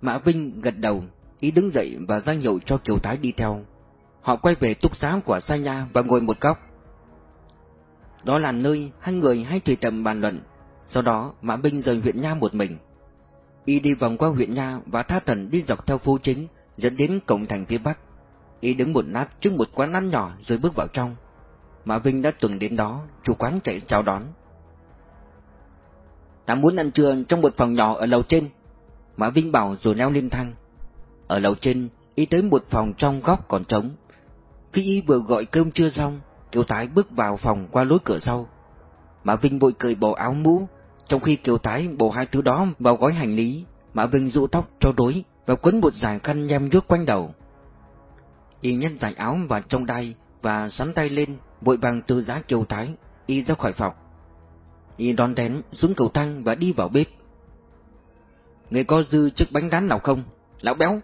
Mã Vinh gật đầu, ý đứng dậy và ra hiệu cho Kiều Thái đi theo. Họ quay về túc xá của Sa Nha và ngồi một góc. Đó là nơi hai người hay tùy tầm bàn luận, sau đó Mã Vinh rời huyện Nha một mình. Y đi vòng qua huyện Nha và Tha Thần đi dọc theo phố chính, dẫn đến cổng thành phía Bắc. Y đứng một nát trước một quán ăn nhỏ rồi bước vào trong. Mã Vinh đã từng đến đó, chủ quán chạy chào đón. Ta muốn ăn trưa trong một phòng nhỏ ở lầu trên. Mã Vinh bảo rồi leo lên thang. Ở lầu trên, y tới một phòng trong góc còn trống. Khi y vừa gọi cơm chưa xong, Kiều Thái bước vào phòng qua lối cửa sau. Mã Vinh vội cởi bộ áo mũ, trong khi Kiều Thái bộ hai thứ đó vào gói hành lý, Mã Vinh rũ tóc cho đối và quấn một dải khăn nhem nhuốc quanh đầu. Y nhét dải áo vào trong đai và sắn tay lên, vội vàng từ giá Kiều Thái, y ra khỏi phòng. Y đón đén xuống cầu thang và đi vào bếp. Người có dư chiếc bánh rán nào không? Lão béo.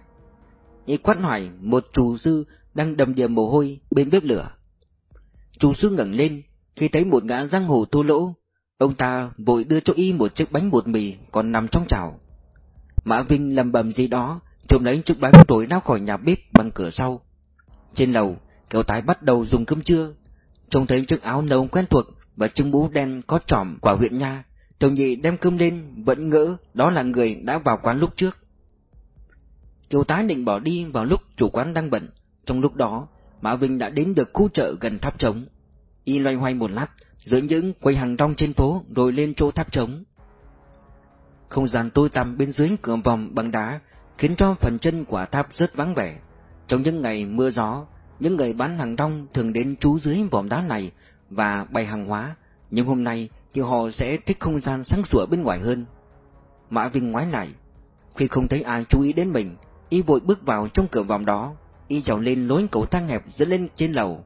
Y quát hỏi một chủ dư đang đầm đìa mồ hôi bên bếp lửa. Chủ sư ngẩng lên, khi thấy một gã giang hồ thô lỗ, ông ta vội đưa cho y một chiếc bánh bột mì còn nằm trong chảo. Mã Vinh lầm bầm gì đó, trộm lấy chiếc bánh rồi lao khỏi nhà bếp bằng cửa sau. Trên lầu, kéo tái bắt đầu dùng cơm trưa, trông thấy chiếc áo nâu quen thuộc và chiếc mũ đen có trỏm quả huyện nha. Tiểu nhị đem cơm lên, vẫn ngỡ đó là người đã vào quán lúc trước. Kiều tái định bỏ đi vào lúc chủ quán đang bận, trong lúc đó, Mã Vinh đã đến được khu chợ gần tháp trống. Y loay hoay một lát, giữa những quầy hàng rong trên phố rồi lên chỗ tháp trống. Không gian tối tăm bên dưới cửa vòng bằng đá khiến cho phần chân của tháp rất vắng vẻ. Trong những ngày mưa gió, những người bán hàng rong thường đến trú dưới vòm đá này và bày hàng hóa, nhưng hôm nay thì họ sẽ thích không gian sáng sủa bên ngoài hơn. Mã Vinh ngoái lại, khi không thấy ai chú ý đến mình, y vội bước vào trong cửa vòng đó, y trèo lên lối cầu thang hẹp dẫn lên trên lầu.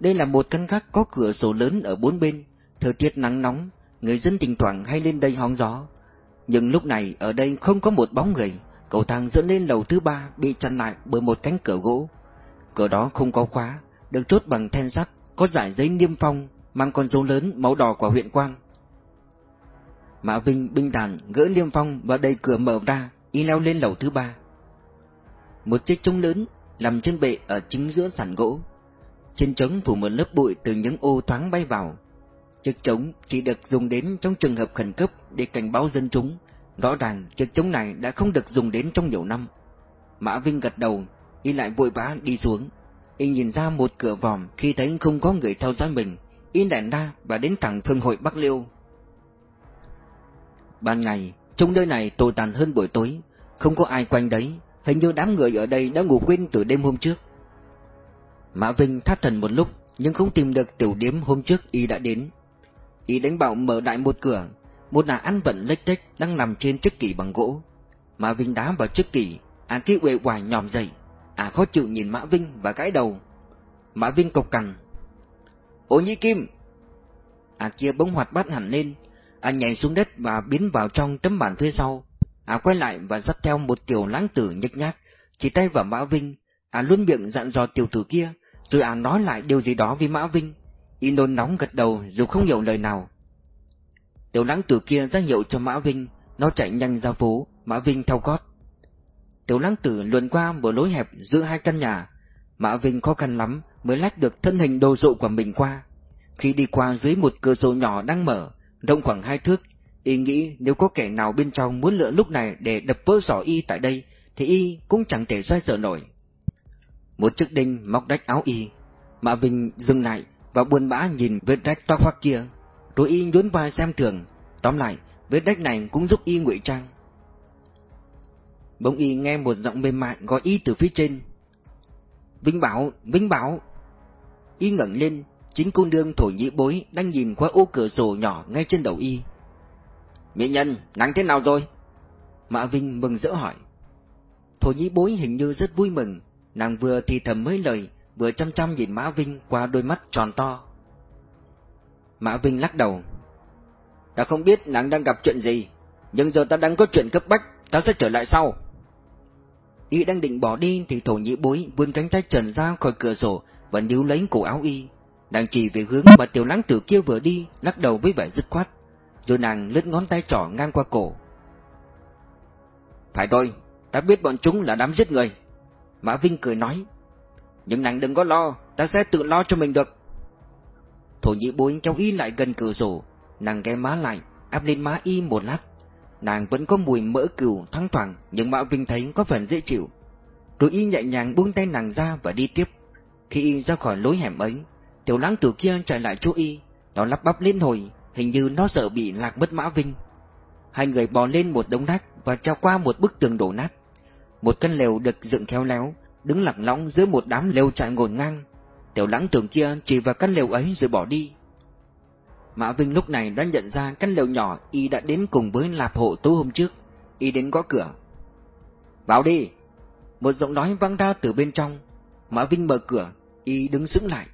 Đây là một căn gác có cửa sổ lớn ở bốn bên, thời tiết nắng nóng, người dân thỉnh thoảng hay lên đây hóng gió. Nhưng lúc này ở đây không có một bóng người, cầu thang dẫn lên lầu thứ ba bị chặn lại bởi một cánh cửa gỗ. Cửa đó không có khóa, được chốt bằng then sắt, có giải giấy niêm phong, mang con dấu lớn màu đỏ của huyện quan. Mã Vinh binh đàn gỡ niêm phong và đầy cửa mở ra, y leo lên lầu thứ ba. Một chiếc trống lớn nằm trên bệ ở chính giữa sàn gỗ. Trên trống phủ một lớp bụi từ những ô thoáng bay vào. Chiếc trống chỉ được dùng đến trong trường hợp khẩn cấp để cảnh báo dân chúng. Rõ ràng chiếc trống này đã không được dùng đến trong nhiều năm. Mã Vinh gật đầu, y lại vội vã đi xuống. Y nhìn ra một cửa vòm khi thấy không có người theo dõi mình, y đèn ra và đến thẳng thương hội Bắc Liêu. Ban ngày, trong nơi này tồi tàn hơn buổi tối, không có ai quanh đấy, hình như đám người ở đây đã ngủ quên từ đêm hôm trước. Mã Vinh thắt thần một lúc, nhưng không tìm được tiểu điếm hôm trước y đã đến. Y đánh bảo mở đại một cửa, một nàng ăn vận lếch tếch đang nằm trên chiếc kỷ bằng gỗ. Mã Vinh đá vào chiếc kỷ, à kia uể oải nhòm dậy, à khó chịu nhìn Mã Vinh và gãi đầu. Mã Vinh cộc cằn. Ô Nhĩ Kim! À kia bỗng hoạt bát hẳn lên, à nhảy xuống đất và biến vào trong tấm bản phía sau. À quay lại và dắt theo một tiểu lãng tử nhếch nhác, chỉ tay vào Mã Vinh, à luôn miệng dặn dò tiểu tử kia, rồi à nói lại điều gì đó với Mã Vinh. Y nôn nóng gật đầu dù không hiểu lời nào. Tiểu lãng tử kia ra hiệu cho Mã Vinh, nó chạy nhanh ra phố, Mã Vinh theo gót. Tiểu lãng tử luồn qua một lối hẹp giữa hai căn nhà, Mã Vinh khó khăn lắm mới lách được thân hình đồ sộ của mình qua. Khi đi qua dưới một cửa sổ nhỏ đang mở, rộng khoảng hai thước, y nghĩ nếu có kẻ nào bên trong muốn lựa lúc này để đập vỡ sỏ y tại đây, thì y cũng chẳng thể xoay sở nổi. Một chiếc đinh móc đách áo y, Mã Vinh dừng lại và buồn bã nhìn vết rách toa khoác kia, rồi y nhún vai xem thường. Tóm lại, vết rách này cũng giúp y ngụy trang. Bỗng y nghe một giọng mềm mại gọi y từ phía trên. Vinh Bảo, Vinh Bảo! Y ngẩng lên, chính cô đương thổi nhĩ bối đang nhìn qua ô cửa sổ nhỏ ngay trên đầu y. Mỹ nhân, nắng thế nào rồi? Mã Vinh mừng rỡ hỏi. Thổ nhĩ bối hình như rất vui mừng, nàng vừa thì thầm mấy lời, vừa chăm chăm nhìn Mã Vinh qua đôi mắt tròn to. Mã Vinh lắc đầu. Ta không biết nàng đang gặp chuyện gì, nhưng giờ ta đang có chuyện cấp bách, ta sẽ trở lại sau. Y đang định bỏ đi thì thổ nhĩ bối vươn cánh tay trần ra khỏi cửa sổ và níu lấy cổ áo y. Nàng chỉ về hướng mà tiểu lãng tử kia vừa đi, lắc đầu với vẻ dứt khoát, rồi nàng lướt ngón tay trỏ ngang qua cổ. Phải rồi, ta biết bọn chúng là đám giết người. Mã Vinh cười nói. Nhưng nàng đừng có lo, ta sẽ tự lo cho mình được. Thổ nhĩ bối kéo y lại gần cửa sổ, nàng ghé má lại, áp lên má y một lát. Nàng vẫn có mùi mỡ cừu thoang thoảng, nhưng Mã Vinh thấy có phần dễ chịu. Rồi y nhẹ nhàng buông tay nàng ra và đi tiếp. Khi y ra khỏi lối hẻm ấy, tiểu lãng từ kia chạy lại chỗ y, nó lắp bắp lên hồi, hình như nó sợ bị lạc mất Mã Vinh. Hai người bò lên một đống nát và treo qua một bức tường đổ nát. Một căn lều được dựng khéo léo, đứng lặng lóng giữa một đám lều trại ngổn ngang. Tiểu lãng tưởng kia chỉ vào căn lều ấy rồi bỏ đi. Mã Vinh lúc này đã nhận ra căn lều nhỏ y đã đến cùng với lạp hộ tối hôm trước. Y đến gõ cửa. Vào đi! Một giọng nói vang ra từ bên trong. Mã Vinh mở cửa, y đứng sững lại.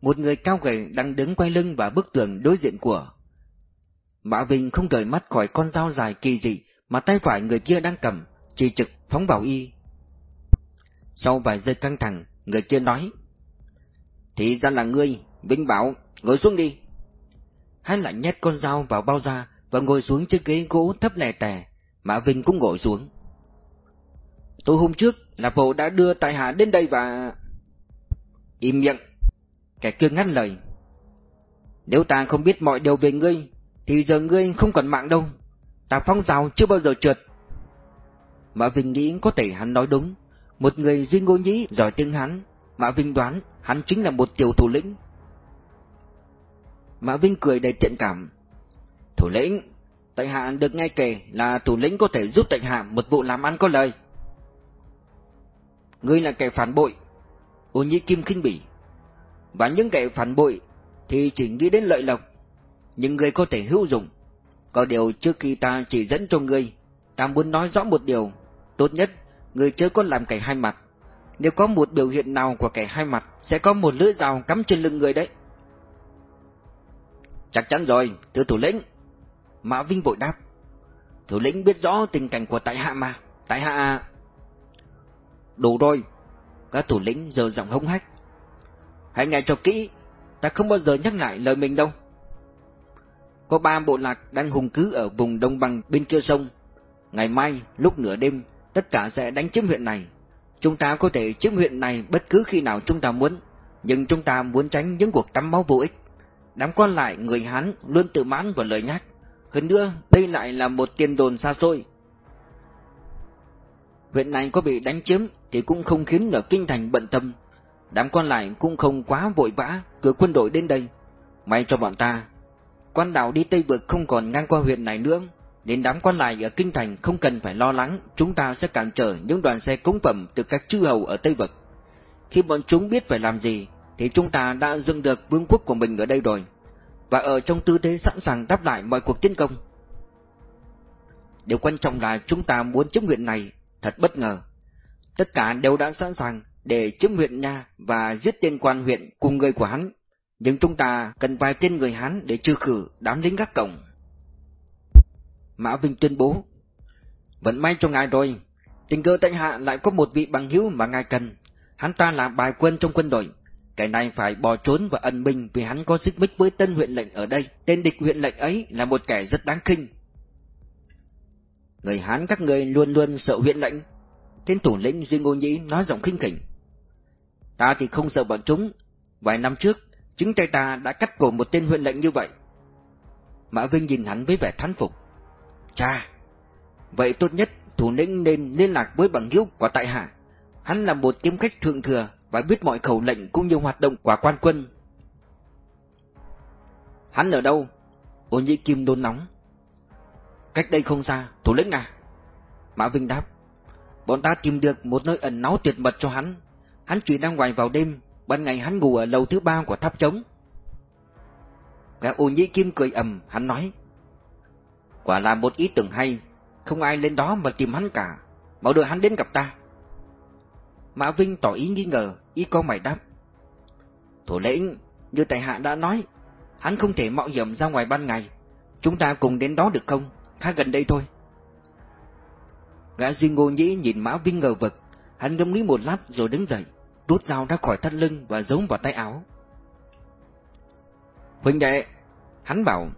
Một người cao gầy đang đứng quay lưng vào bức tường đối diện của. Mã Vinh không rời mắt khỏi con dao dài kỳ dị mà tay phải người kia đang cầm, chỉ trực phóng vào y. Sau vài giây căng thẳng, người kia nói. Thì ra là ngươi, Vinh bảo, ngồi xuống đi. Hắn lại nhét con dao vào bao da và ngồi xuống chiếc ghế gỗ thấp lè tè, Mã Vinh cũng ngồi xuống. Tối hôm trước, là bộ đã đưa tài hạ đến đây và... Im miệng! Kẻ kia ngắt lời. Nếu ta không biết mọi điều về ngươi, thì giờ ngươi không còn mạng đâu. Ta phong rào chưa bao giờ trượt. Mã Vinh nghĩ có thể hắn nói đúng. Một người duy ngô nhĩ giỏi tiếng hắn. Mã Vinh đoán hắn chính là một tiểu thủ lĩnh. Mã Vinh cười đầy thiện cảm. Thủ lĩnh, tại hạ được nghe kể là thủ lĩnh có thể giúp tại hạ một vụ làm ăn có lời. Ngươi là kẻ phản bội. Ô Nhĩ Kim khinh bỉ. Và những kẻ phản bội thì chỉ nghĩ đến lợi lộc. Nhưng ngươi có thể hữu dụng. Có điều trước khi ta chỉ dẫn cho ngươi, ta muốn nói rõ một điều. Tốt nhất, ngươi chớ có làm kẻ hai mặt. Nếu có một biểu hiện nào của kẻ hai mặt, sẽ có một lưỡi dao cắm trên lưng người đấy. Chắc chắn rồi, thưa thủ lĩnh. Mã Vinh vội đáp. Thủ lĩnh biết rõ tình cảnh của tại hạ mà. Tại hạ... Đủ rồi. Các thủ lĩnh giờ giọng hống hách. Hãy nghe cho kỹ, ta không bao giờ nhắc lại lời mình đâu. Có ba bộ lạc đang hùng cứ ở vùng đông bằng bên kia sông. Ngày mai, lúc nửa đêm, tất cả sẽ đánh chiếm huyện này. Chúng ta có thể chiếm huyện này bất cứ khi nào chúng ta muốn, nhưng chúng ta muốn tránh những cuộc tắm máu vô ích. Đám quan lại người Hán luôn tự mãn và lời nhắc. Hơn nữa, đây lại là một tiền đồn xa xôi. Huyện này có bị đánh chiếm thì cũng không khiến ở kinh thành bận tâm. Đám quan lại cũng không quá vội vã cử quân đội đến đây. May cho bọn ta. Quan đảo đi Tây Vực không còn ngang qua huyện này nữa, nên đám quan lại ở kinh thành không cần phải lo lắng chúng ta sẽ cản trở những đoàn xe cúng phẩm từ các chư hầu ở Tây Vực. Khi bọn chúng biết phải làm gì, thì chúng ta đã dừng được vương quốc của mình ở đây rồi, và ở trong tư thế sẵn sàng đáp lại mọi cuộc tiến công. Điều quan trọng là chúng ta muốn chiếm huyện này, thật bất ngờ. Tất cả đều đã sẵn sàng để chiếm huyện nha và giết tên quan huyện cùng người của hắn, nhưng chúng ta cần vài tên người Hán để trừ khử đám lính gác cổng. Mã Vinh tuyên bố, Vẫn may cho ngài rồi, tình cờ tại hạ lại có một vị bằng hữu mà ngài cần, hắn ta là bài quân trong quân đội, cái này phải bỏ trốn và ẩn mình vì hắn có xích mích với tân huyện lệnh ở đây. Tên địch huyện lệnh ấy là một kẻ rất đáng kinh. Người Hán các người luôn luôn sợ huyện lệnh. Tên thủ lĩnh Duy Ngô Nhĩ nói giọng khinh khỉnh. Ta thì không sợ bọn chúng. Vài năm trước, chính tay ta đã cắt cổ một tên huyện lệnh như vậy. Mã Vinh nhìn hắn với vẻ thán phục. Cha! Vậy tốt nhất thủ lĩnh nên liên lạc với bằng hữu của tại hạ. Hắn là một kiếm khách thượng thừa, và biết mọi khẩu lệnh cũng như hoạt động của quan quân. Hắn ở đâu? Ô Nhĩ Kim đôn nóng. Cách đây không xa, thủ lĩnh à? Mã Vinh đáp. Bọn ta tìm được một nơi ẩn náu tuyệt mật cho hắn. Hắn chỉ đang ngoài vào đêm, ban ngày hắn ngủ ở lầu thứ ba của tháp trống. Gã ô Nhĩ Kim cười ầm, hắn nói. Quả là một ý tưởng hay, không ai lên đó mà tìm hắn cả, bảo đợi hắn đến gặp ta. Mã Vinh tỏ ý nghi ngờ, ý có mày đáp. Thủ lĩnh, như tại hạ đã nói, hắn không thể mạo hiểm ra ngoài ban ngày. Chúng ta cùng đến đó được không? Khá gần đây thôi. Gã Duy Ngô Nhĩ nhìn Mã Vinh ngờ vực, hắn ngâm nghĩ một lát rồi đứng dậy, rút dao ra khỏi thắt lưng và giấu vào tay áo. Huynh đệ, hắn bảo,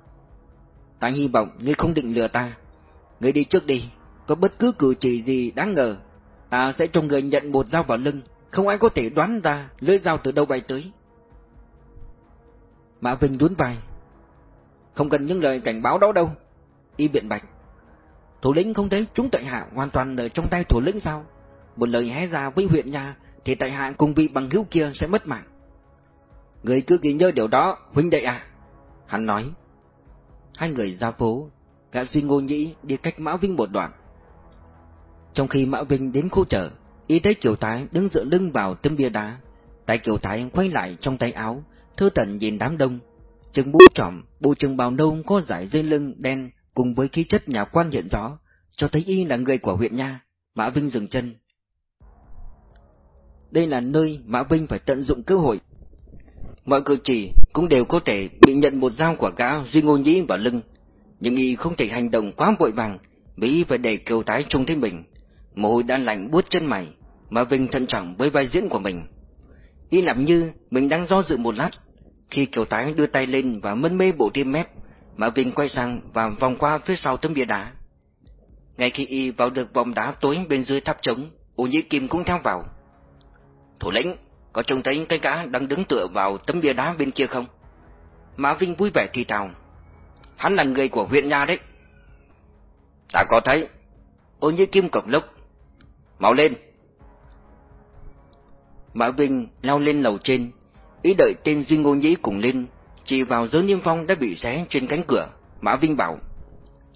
ta hy vọng ngươi không định lừa ta, ngươi đi trước đi, có bất cứ cử chỉ gì đáng ngờ, ta sẽ cho người nhận một dao vào lưng, không ai có thể đoán ra lưỡi dao từ đâu bay tới. Mã Vinh đuốn vai. Không cần những lời cảnh báo đó đâu. Y biện bạch. Thủ lĩnh không thấy chúng tại hạ hoàn toàn ở trong tay thủ lĩnh sao? Một lời hé ra với huyện nhà thì tại hạ cùng vị bằng hữu kia sẽ mất mạng. Người cứ ghi nhớ điều đó, huynh đệ à. Hắn nói. Hai người ra phố, gã Duy Ngô Nhĩ đi cách Mã Vinh một đoạn. Trong khi Mã Vinh đến khu chợ, y thấy Kiều Thái đứng dựa lưng vào tấm bia đá. Tay Kiều Thái quay lại trong tay áo, thư tận nhìn đám đông. Trừng bú trỏm, bộ trừng bào nâu có giải dây lưng đen cùng với khí chất nhà quan hiện rõ, cho thấy y là người của huyện nha. Mã Vinh dừng chân. Đây là nơi Mã Vinh phải tận dụng cơ hội. Mọi cử chỉ cũng đều có thể bị nhận một dao quả gã Duy Ngô Nhĩ vào lưng, nhưng y không thể hành động quá vội vàng, vì y phải để kiều tái trông thấy mình. Mồ hôi đã lạnh buốt chân mày, mà Vinh thận trọng với vai diễn của mình. Y làm như mình đang do dự một lát, khi kiều tái đưa tay lên và mân mê bộ tiêm mép, mà Vinh quay sang và vòng qua phía sau tấm bia đá. Ngay khi y vào được vòng đá tối bên dưới tháp trống, Ô Nhĩ Kim cũng theo vào. Thủ lĩnh, có trông thấy cái cá đang đứng tựa vào tấm bia đá bên kia không? Mã Vinh vui vẻ thì thào. Hắn là người của huyện nhà đấy. Ta có thấy. Ô Nhĩ Kim cộc lốc. Mau lên. Mã Vinh lao lên lầu trên, ý đợi tên Duy Ngô Nhĩ cùng lên, chỉ vào dấu niêm phong đã bị xé trên cánh cửa. Mã Vinh bảo,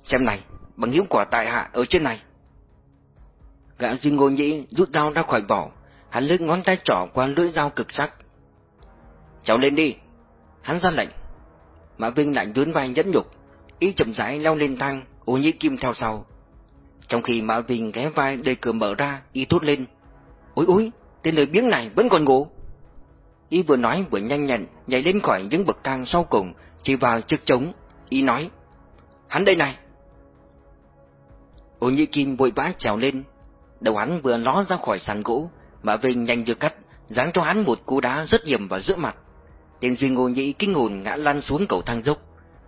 xem này, bằng hiếu quả tại hạ ở trên này. Gã Duy Ngô Nhĩ rút dao ra khỏi vỏ, hắn lướt ngón tay trỏ qua lưỡi dao cực sắc. Cháu lên đi. Hắn ra lệnh. Mã Vinh lại nhún vai nhẫn nhục, ý chậm rãi leo lên thang, ô nhĩ kim theo sau. Trong khi Mã Vinh ghé vai đẩy cửa mở ra, y thốt lên. Ôi ôi, tên lời biếng này vẫn còn ngủ. Y vừa nói vừa nhanh nhẹn nhảy lên khỏi những bậc thang sau cùng, chỉ vào chiếc trống. Y nói, hắn đây này. Ô nhĩ kim vội vã trèo lên, đầu hắn vừa ló ra khỏi sàn gỗ, Mã Vinh nhanh như cắt, giáng cho hắn một cú đá rất hiểm vào giữa mặt. Tên Duy Ngô Nhĩ kinh hồn ngã lăn xuống cầu thang dốc.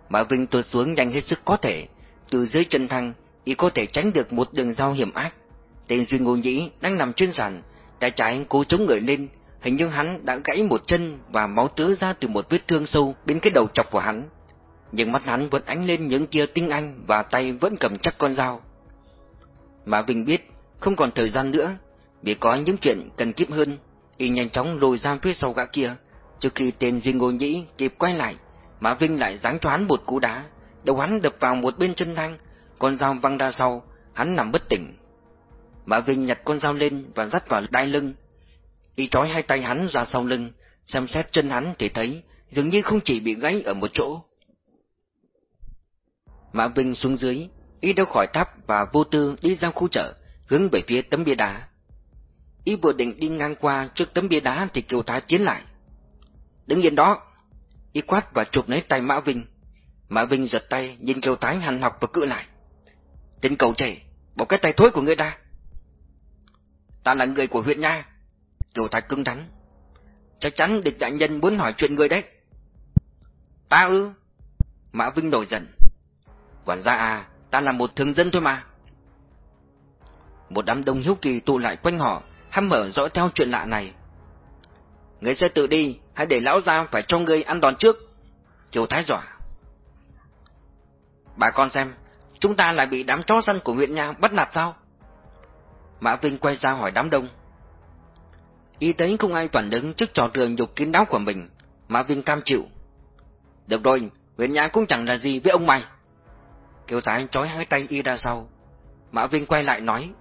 Mã Vinh tuột xuống nhanh hết sức có thể, từ dưới chân thang, y có thể tránh được một đường dao hiểm ác. Tên Duy Ngô Nhĩ đang nằm trên sàn, tay trái cố chống người lên, hình như hắn đã gãy một chân và máu tứa ra từ một vết thương sâu bên cái đầu chọc của hắn. Nhưng mắt hắn vẫn ánh lên những tia tinh anh và tay vẫn cầm chắc con dao. Mã Vinh biết, không còn thời gian nữa, vì có những chuyện cần kiếp hơn, y nhanh chóng lùi ra phía sau gã kia, trước khi tên Duy Ngô Nhĩ kịp quay lại, Mã Vinh lại giáng choán một cú đá, đầu hắn đập vào một bên chân thang, con dao văng ra sau, hắn nằm bất tỉnh. Mã Vinh nhặt con dao lên và dắt vào đai lưng, y trói hai tay hắn ra sau lưng, xem xét chân hắn thì thấy dường như không chỉ bị gãy ở một chỗ. Mã Vinh xuống dưới, y đeo khỏi tháp và vô tư đi ra khu chợ, hướng về phía tấm bia đá. Y vừa định đi ngang qua trước tấm bia đá thì Kiều Thái tiến lại. Đứng yên đó! Y quát và chụp lấy tay Mã Vinh. Mã Vinh giật tay nhìn Kiều Thái hành học và cự lại. Tên cầu trẻ, bỏ cái tay thối của ngươi ra. Ta là người của huyện nha. Kiều Thái cứng rắn. Chắc chắn địch đại nhân muốn hỏi chuyện người đấy. Ta ư? Mã Vinh nổi giận. Quản gia à, ta là một thường dân thôi mà. Một đám đông hiếu kỳ tụ lại quanh họ, hăm mở dõi theo chuyện lạ này. Ngươi sẽ tự đi, hãy để lão gia phải cho ngươi ăn đòn trước. Kiều Thái dọa. Bà con xem, chúng ta lại bị đám chó săn của huyện nhà bắt nạt sao? Mã Vinh quay ra hỏi đám đông. Y tế không ai phản ứng trước trò trường nhục kín đáo của mình, Mã Vinh cam chịu. Được rồi, huyện nhà cũng chẳng là gì với ông mày. Kiều Thái trói hai tay y ra sau. Mã Vinh quay lại nói.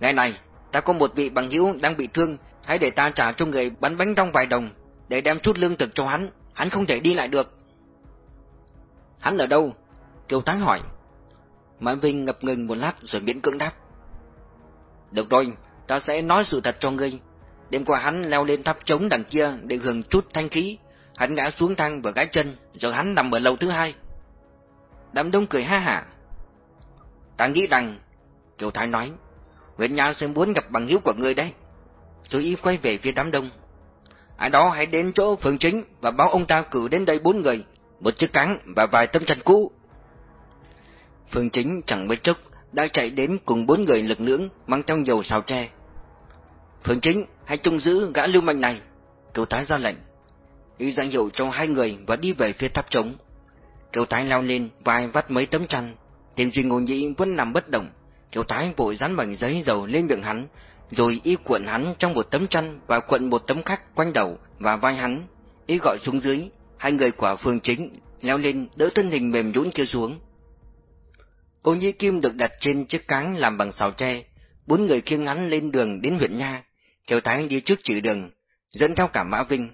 Ngày này, ta có một vị bằng hữu đang bị thương, hãy để ta trả cho người bắn bánh trong vài đồng, để đem chút lương thực cho hắn, hắn không thể đi lại được. Hắn ở đâu? Kiều Thắng hỏi. Mã Vinh ngập ngừng một lát rồi miễn cưỡng đáp. Được rồi, ta sẽ nói sự thật cho ngươi. Đêm qua hắn leo lên tháp trống đằng kia để hưởng chút thanh khí. Hắn ngã xuống thang và gãy chân, rồi hắn nằm ở lầu thứ hai. Đám đông cười ha hả. Ta nghĩ rằng, Kiều Thái nói, Nguyễn Nha sẽ muốn gặp bằng hữu của ngươi đấy. Rồi y quay về phía đám đông. Ai đó hãy đến chỗ phường chính và báo ông ta cử đến đây bốn người, một chiếc cáng và vài tấm chăn cũ. Phương chính chẳng mấy chốc đã chạy đến cùng bốn người lực lưỡng mang theo dầu xào tre. Phương chính, hãy trông giữ gã lưu manh này. cựu tái ra lệnh. Y danh hiệu cho hai người và đi về phía tháp trống. Cựu tái leo lên vai vắt mấy tấm chăn. Tiền duy ngồi nhĩ vẫn nằm bất động. Cựu tái vội dán mảnh giấy dầu lên miệng hắn, rồi y cuộn hắn trong một tấm chăn và cuộn một tấm khác quanh đầu và vai hắn. Y gọi xuống dưới, hai người quả phương chính leo lên đỡ thân hình mềm nhũn kia xuống. Ô nhĩ kim được đặt trên chiếc cáng làm bằng sào tre, bốn người khiêng ngắn lên đường đến huyện Nha, Kiều Thái đi trước chỉ đường, dẫn theo cả Mã Vinh.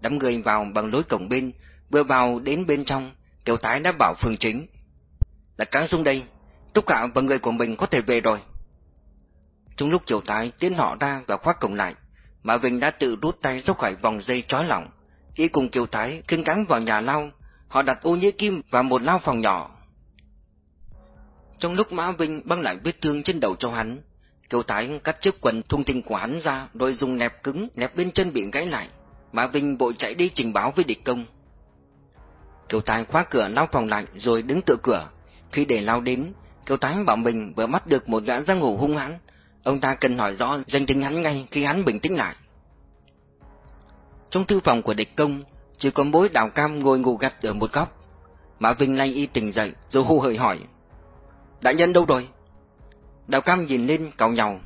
Đám người vào bằng lối cổng bên, vừa vào đến bên trong, Kiều Thái đã bảo phương chính. Đặt cáng xuống đây, Túc Cạo và người của mình có thể về rồi. Trong lúc Kiều Thái tiến họ ra và khóa cổng lại, Mã Vinh đã tự rút tay ra khỏi vòng dây trói lỏng. Khi cùng Kiều Thái kinh cáng vào nhà lao, họ đặt ô nhĩ kim vào một lao phòng nhỏ. Trong lúc Mã Vinh băng lại vết thương trên đầu cho hắn, Kiều Thái cắt chiếc quần thung tinh của hắn ra rồi dùng nẹp cứng nẹp bên chân bị gãy lại. Mã Vinh vội chạy đi trình báo với địch công. Kiều Thái khóa cửa lao phòng lại rồi đứng tựa cửa. Khi để lao đến, Kiều Thái bảo mình vừa bắt được một gã giang hồ hung hãn. Ông ta cần hỏi rõ danh tính hắn ngay khi hắn bình tĩnh lại. Trong thư phòng của địch công, chỉ có bối đào cam ngồi ngủ gật ở một góc. Mã Vinh lay y tỉnh dậy rồi hô hời hỏi. Đại nhân đâu rồi? Đào cam nhìn lên cào nhàu.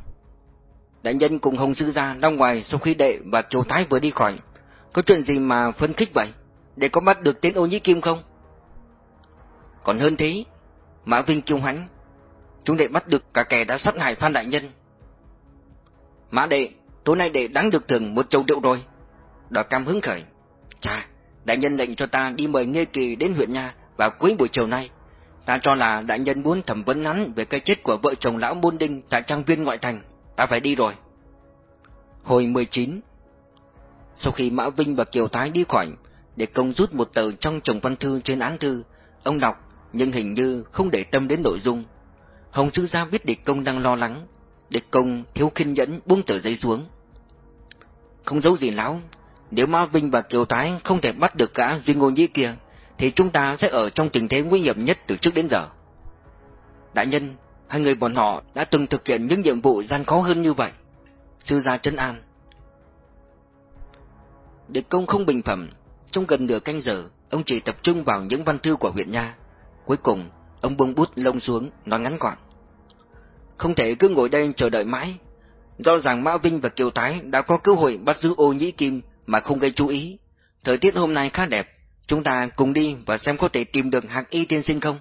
Đại nhân cùng Hồng Sư gia ra ngoài sau khi đệ và châu Thái vừa đi khỏi. Có chuyện gì mà phân khích vậy? Để có bắt được tên ô nhĩ kim không? Còn hơn thế, Mã Vinh kiêu hãnh. Chúng đệ bắt được cả kẻ đã sát hại Phan Đại Nhân. Mã đệ, tối nay đệ đáng được thưởng một châu rượu rồi. Đào cam hứng khởi. Chà, đại nhân lệnh cho ta đi mời Nghê Kỳ đến huyện nhà vào cuối buổi chiều nay. Ta cho là đại nhân muốn thẩm vấn hắn về cái chết của vợ chồng lão môn đinh tại trang viên ngoại thành. Ta phải đi rồi. Hồi 19 Sau khi Mã Vinh và Kiều Thái đi khỏi, để công rút một tờ trong chồng văn thư trên án thư, ông đọc, nhưng hình như không để tâm đến nội dung. Hồng Sư Gia biết địch công đang lo lắng, địch công thiếu kiên nhẫn buông tờ giấy xuống. Không giấu gì lão, nếu Mã Vinh và Kiều Thái không thể bắt được cả Duy Ngô Nhĩ kia, thì chúng ta sẽ ở trong tình thế nguy hiểm nhất từ trước đến giờ. Đại nhân, hai người bọn họ đã từng thực hiện những nhiệm vụ gian khó hơn như vậy. Sư gia chân an. Địch công không bình phẩm, trong gần nửa canh giờ, ông chỉ tập trung vào những văn thư của huyện nha. Cuối cùng, ông buông bút lông xuống, nói ngắn gọn. Không thể cứ ngồi đây chờ đợi mãi. Do rằng Mã Vinh và Kiều Thái đã có cơ hội bắt giữ ô nhĩ kim mà không gây chú ý. Thời tiết hôm nay khá đẹp, Chúng ta cùng đi và xem có thể tìm được hạc y tiên sinh không?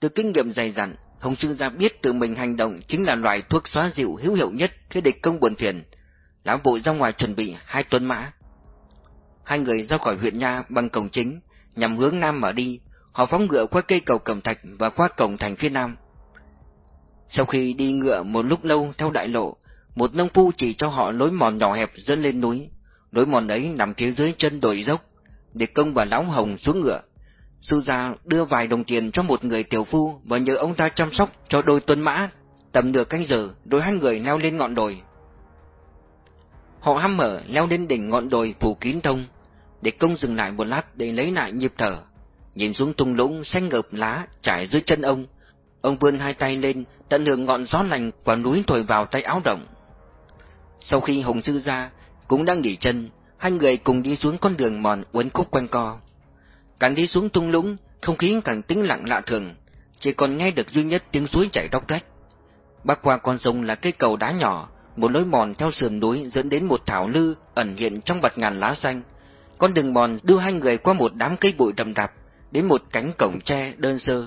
Từ kinh nghiệm dày dặn, Hồng Sư Gia biết tự mình hành động chính là loại thuốc xóa dịu hữu hiệu nhất khi địch công buồn phiền. Lão vội ra ngoài chuẩn bị hai tuấn mã. Hai người ra khỏi huyện Nha bằng cổng chính, nhằm hướng nam mà đi, họ phóng ngựa qua cây cầu cẩm thạch và qua cổng thành phía nam. Sau khi đi ngựa một lúc lâu theo đại lộ, một nông phu chỉ cho họ lối mòn nhỏ hẹp dẫn lên núi. Lối mòn ấy nằm phía dưới chân đồi dốc, để công và lão hồng xuống ngựa. Sư gia đưa vài đồng tiền cho một người tiểu phu và nhờ ông ta chăm sóc cho đôi tuấn mã. Tầm nửa canh giờ, đôi hai người leo lên ngọn đồi. Họ hăm mở leo lên đỉnh ngọn đồi phủ kín thông. Để công dừng lại một lát để lấy lại nhịp thở. Nhìn xuống tung lũng xanh ngợp lá trải dưới chân ông. Ông vươn hai tay lên, tận hưởng ngọn gió lành quả núi thổi vào tay áo động. Sau khi Hồng Sư ra, cũng đang nghỉ chân, hai người cùng đi xuống con đường mòn uốn khúc quanh co. Càng đi xuống tung lũng, không khí càng tĩnh lặng lạ thường, chỉ còn nghe được duy nhất tiếng suối chảy róc rách. Bắc qua con sông là cây cầu đá nhỏ, một lối mòn theo sườn núi dẫn đến một thảo lư ẩn hiện trong bạt ngàn lá xanh. Con đường mòn đưa hai người qua một đám cây bụi đầm đạp, đến một cánh cổng tre đơn sơ.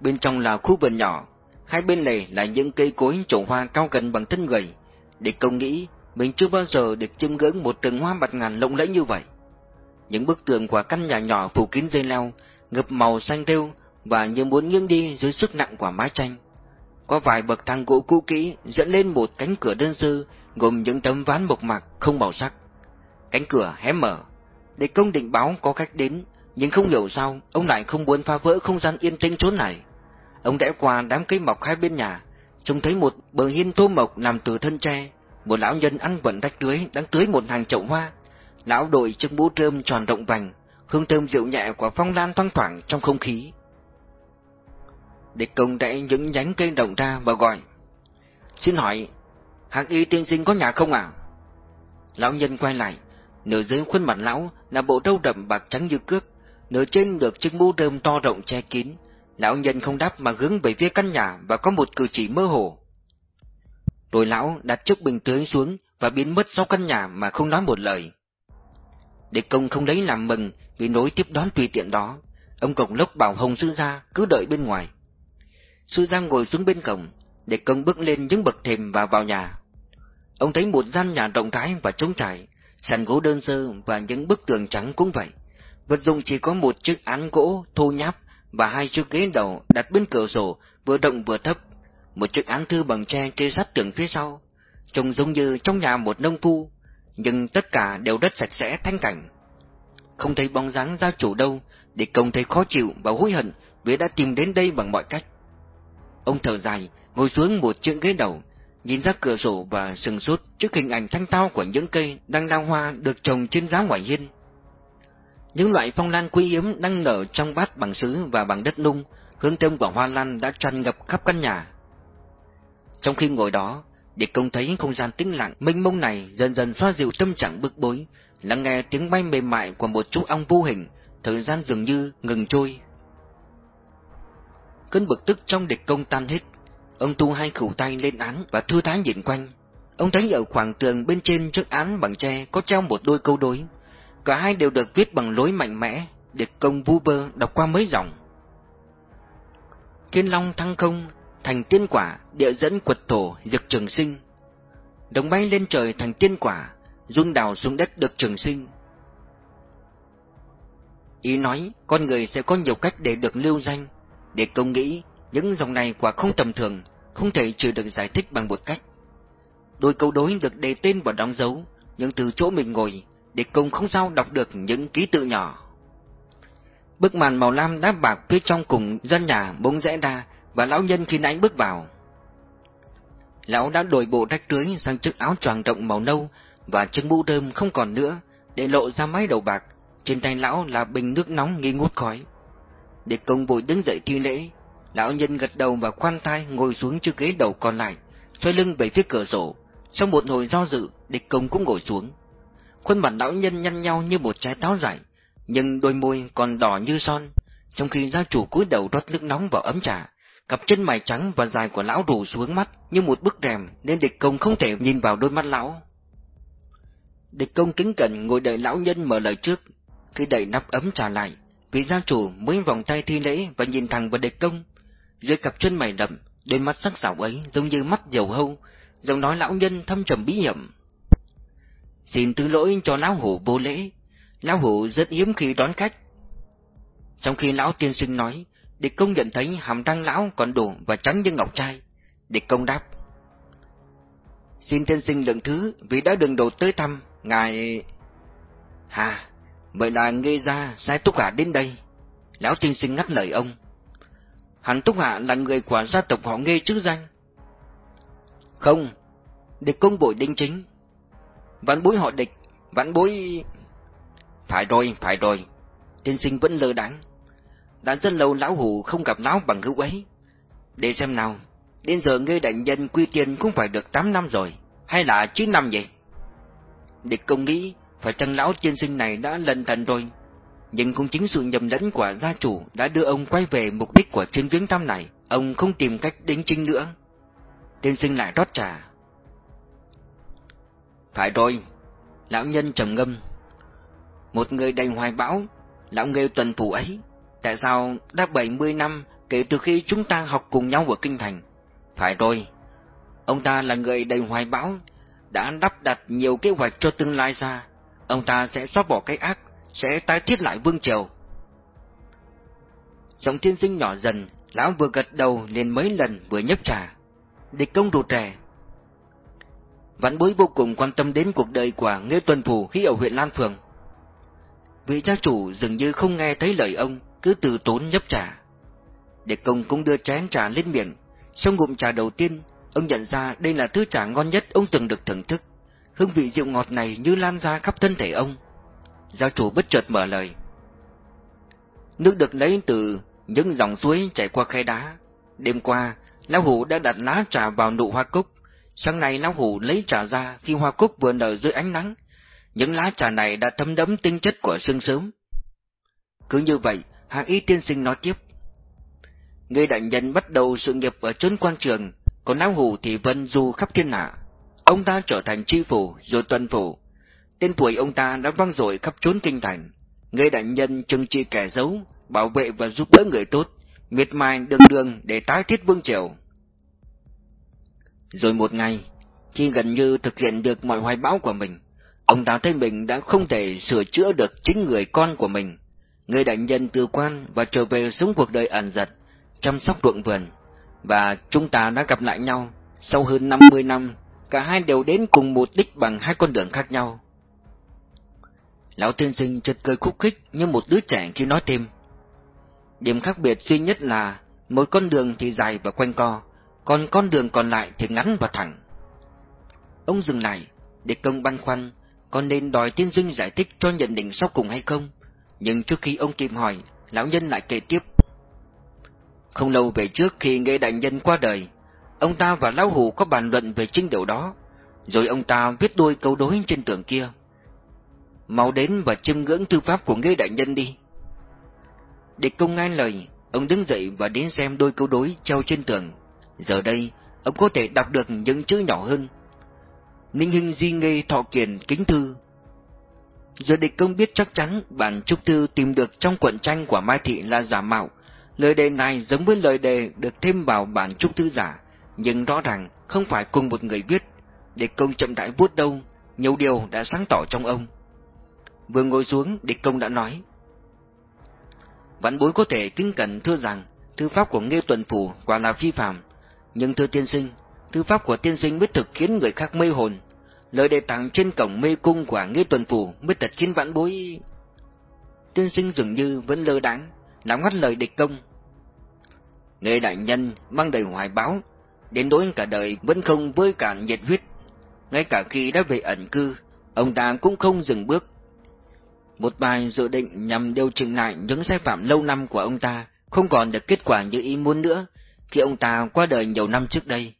Bên trong là khu vườn nhỏ, hai bên lề là những cây cối trổ hoa cao gần bằng thân người. Để công nghĩ mình chưa bao giờ được chiêm ngưỡng một rừng hoa bạt ngàn lộng lẫy như vậy. Những bức tường của căn nhà nhỏ phủ kín dây leo, ngập màu xanh rêu và như muốn nghiêng đi dưới sức nặng của mái tranh. Có vài bậc thang gỗ cũ kỹ dẫn lên một cánh cửa đơn sơ gồm những tấm ván mộc mạc không màu sắc. Cánh cửa hé mở, để công định báo có khách đến, nhưng không hiểu sao ông lại không muốn phá vỡ không gian yên tĩnh chốn này. Ông đã qua đám cây mọc hai bên nhà, trông thấy một bờ hiên thô mộc làm từ thân tre, một lão nhân ăn vận rách tưới đang tưới một hàng chậu hoa. Lão đội chiếc mũ trơm tròn rộng vành, hương thơm dịu nhẹ của phong lan thoang thoảng trong không khí. Địch công đẩy những nhánh cây động ra và gọi. Xin hỏi, hạc y tiên sinh có nhà không à? Lão nhân quay lại, nửa dưới khuôn mặt lão là bộ râu đậm bạc trắng như cước, nửa trên được chiếc mũ rơm to rộng che kín. Lão nhân không đáp mà hướng về phía căn nhà và có một cử chỉ mơ hồ. Rồi lão đặt chiếc bình tưới xuống và biến mất sau căn nhà mà không nói một lời. Địch công không lấy làm mừng vì nối tiếp đón tùy tiện đó. Ông cổng lốc bảo Hồng Sư Gia cứ đợi bên ngoài. Sư Gia ngồi xuống bên cổng, địch công bước lên những bậc thềm và vào nhà. Ông thấy một gian nhà rộng rãi và trống trải, sàn gỗ đơn sơ và những bức tường trắng cũng vậy. Vật dụng chỉ có một chiếc án gỗ thô nháp và hai chiếc ghế đầu đặt bên cửa sổ, vừa rộng vừa thấp. Một chiếc án thư bằng tre kê sát tường phía sau, trông giống như trong nhà một nông phu, nhưng tất cả đều rất sạch sẽ thanh cảnh. Không thấy bóng dáng gia chủ đâu, để công thấy khó chịu và hối hận vì đã tìm đến đây bằng mọi cách. Ông thở dài, ngồi xuống một chiếc ghế đầu, nhìn ra cửa sổ và sừng sốt trước hình ảnh thanh tao của những cây đang đào hoa được trồng trên giá ngoài hiên. Những loại phong lan quý hiếm đang nở trong bát bằng sứ và bằng đất nung, hương thơm của hoa lan đã tràn ngập khắp căn nhà. Trong khi ngồi đó, Địch công thấy không gian tĩnh lặng mênh mông này dần dần xoa dịu tâm trạng bức bối, lắng nghe tiếng bay mềm mại của một chú ong vô hình, thời gian dường như ngừng trôi. Cơn bực tức trong địch công tan hết, ông tu hai khẩu tay lên án và thư thái nhìn quanh. Ông thấy ở khoảng tường bên trên trước án bằng tre có treo một đôi câu đối. Cả hai đều được viết bằng lối mạnh mẽ, địch công vu bơ đọc qua mấy dòng. Thiên Long thăng không, thành tiên quả, địa dẫn quật thổ, dược trường sinh. Đồng bay lên trời thành tiên quả, rung đào xuống đất được trường sinh. Ý nói, con người sẽ có nhiều cách để được lưu danh, để công nghĩ, những dòng này quả không tầm thường, không thể trừ được giải thích bằng một cách. Đôi câu đối được đề tên và đóng dấu, nhưng từ chỗ mình ngồi, để công không sao đọc được những ký tự nhỏ. Bức màn màu lam đáp bạc phía trong cùng dân nhà bỗng rẽ ra, và lão nhân khi nãy bước vào. Lão đã đổi bộ rách rưới sang chiếc áo choàng rộng màu nâu và chiếc mũ đơm không còn nữa, để lộ ra mái đầu bạc, trên tay lão là bình nước nóng nghi ngút khói. Để công vội đứng dậy thi lễ, lão nhân gật đầu và khoan thai ngồi xuống chiếc ghế đầu còn lại, xoay lưng về phía cửa sổ. Sau một hồi do dự, địch công cũng ngồi xuống. Khuôn mặt lão nhân nhăn nhau như một trái táo rải, nhưng đôi môi còn đỏ như son, trong khi gia chủ cúi đầu rót nước nóng vào ấm trà, Cặp chân mày trắng và dài của lão rủ xuống mắt như một bức rèm nên địch công không thể nhìn vào đôi mắt lão. Địch công kính cẩn ngồi đợi lão nhân mở lời trước. Khi đẩy nắp ấm trà lại, vị gia chủ mới vòng tay thi lễ và nhìn thẳng vào địch công. Dưới cặp chân mày đậm, đôi mắt sắc sảo ấy giống như mắt dầu hâu, giọng nói lão nhân thâm trầm bí hiểm. Xin thứ lỗi cho lão hủ vô lễ, lão hủ rất hiếm khi đón khách. Trong khi lão tiên sinh nói, Địch công nhận thấy hàm răng lão còn đủ và trắng như ngọc trai. Địch công đáp. Xin tiên sinh lượng thứ vì đã đường đột tới thăm, ngài... Hà, vậy là nghe ra sai Túc Hạ đến đây. Lão tiên sinh ngắt lời ông. Hắn Túc Hạ là người của gia tộc họ nghe chứ danh. Không, địch công bội đinh chính. Vãn bối họ địch, vãn bối... Phải rồi, phải rồi, tiên sinh vẫn lơ đáng. Đã rất lâu lão hủ không gặp lão bằng hữu ấy. Để xem nào, đến giờ ngươi đại nhân quy tiên cũng phải được 8 năm rồi, hay là 9 năm vậy? Địch công nghĩ, phải chăng lão tiên sinh này đã lần thần rồi, nhưng cũng chính sự nhầm lẫn của gia chủ đã đưa ông quay về mục đích của chuyến viếng thăm này, ông không tìm cách đính chính nữa. Tiên sinh lại rót trà. Phải rồi, lão nhân trầm ngâm. Một người đầy hoài bão, lão nghêu tuần phủ ấy, Tại sao đã 70 năm kể từ khi chúng ta học cùng nhau ở Kinh Thành? Phải rồi, ông ta là người đầy hoài bão, đã đắp đặt nhiều kế hoạch cho tương lai xa. Ông ta sẽ xóa bỏ cái ác, sẽ tái thiết lại vương triều. Giọng thiên sinh nhỏ dần, lão vừa gật đầu liền mấy lần vừa nhấp trà. Địch công rụt rè. Vạn bối vô cùng quan tâm đến cuộc đời của Nghê Tuần Phủ khi ở huyện Lan Phường. Vị gia chủ dường như không nghe thấy lời ông, cứ từ tốn nhấp trà. đệ công cũng đưa chén trà lên miệng, sau ngụm trà đầu tiên, ông nhận ra đây là thứ trà ngon nhất ông từng được thưởng thức. Hương vị rượu ngọt này như lan ra khắp thân thể ông. Giáo chủ bất chợt mở lời. Nước được lấy từ những dòng suối chảy qua khe đá, Đêm qua, Lão Hủ đã đặt lá trà vào nụ hoa cúc. Sáng nay Lão Hủ lấy trà ra khi hoa cúc vừa nở dưới ánh nắng. Những lá trà này đã thấm đẫm tinh chất của sương sớm. Cứ như vậy, Hàng Y tiên sinh nói tiếp. Người đại nhân bắt đầu sự nghiệp ở chốn quan trường, còn Lão Hủ thì vân du khắp thiên hạ. Ông ta trở thành tri phủ, rồi tuần phủ. Tên tuổi ông ta đã vang dội khắp chốn kinh thành. Người đại nhân trừng trị kẻ xấu, bảo vệ và giúp đỡ người tốt, miệt mài đường đường để tái thiết vương triều. Rồi một ngày, khi gần như thực hiện được mọi hoài bão của mình, ông ta thấy mình đã không thể sửa chữa được chính người con của mình. Người đại nhân từ quan và trở về sống cuộc đời ẩn giật, chăm sóc ruộng vườn, và chúng ta đã gặp lại nhau. Sau hơn 50 năm, cả hai đều đến cùng một đích bằng hai con đường khác nhau. Lão tiên sinh chợt cười khúc khích như một đứa trẻ khi nói thêm. Điểm khác biệt duy nhất là một con đường thì dài và quanh co, còn con đường còn lại thì ngắn và thẳng. Ông dừng lại, để công băn khoăn, còn nên đòi tiên sinh giải thích cho nhận định sau cùng hay không? Nhưng trước khi ông kịp hỏi, lão nhân lại kể tiếp. Không lâu về trước khi nghệ đại nhân qua đời, ông ta và lão hủ có bàn luận về chính điều đó, rồi ông ta viết đôi câu đối trên tường kia. Mau đến và chiêm ngưỡng thư pháp của nghệ đại nhân đi. Địch công ngay lời, ông đứng dậy và đến xem đôi câu đối treo trên tường. Giờ đây, ông có thể đọc được những chữ nhỏ hơn. Ninh Hinh Di Nghê Thọ Kiền Kính Thư rồi địch công biết chắc chắn bản trúc thư tìm được trong quận tranh của Mai Thị là giả mạo. Lời đề này giống với lời đề được thêm vào bản trúc thư giả, nhưng rõ ràng không phải cùng một người viết. Địch công chậm rãi vuốt đâu, nhiều điều đã sáng tỏ trong ông. Vừa ngồi xuống, địch công đã nói. Vãn bối có thể kính cẩn thưa rằng, thư pháp của Nghê Tuần Phủ quả là phi phạm. Nhưng thưa tiên sinh, thư pháp của tiên sinh biết thực khiến người khác mê hồn. Lời đề tặng trên cổng mê cung của Nghê Tuần Phủ mới thật khiến vãn bối... Tiên sinh dường như vẫn lơ đáng, làm ngắt lời địch công. Nghê đại nhân mang đầy hoài báo, đến đối cả đời vẫn không với cạn nhiệt huyết. Ngay cả khi đã về ẩn cư, ông ta cũng không dừng bước, một bài dự định nhằm điều chỉnh lại những sai phạm lâu năm của ông ta không còn được kết quả như ý muốn nữa khi ông ta qua đời nhiều năm trước đây.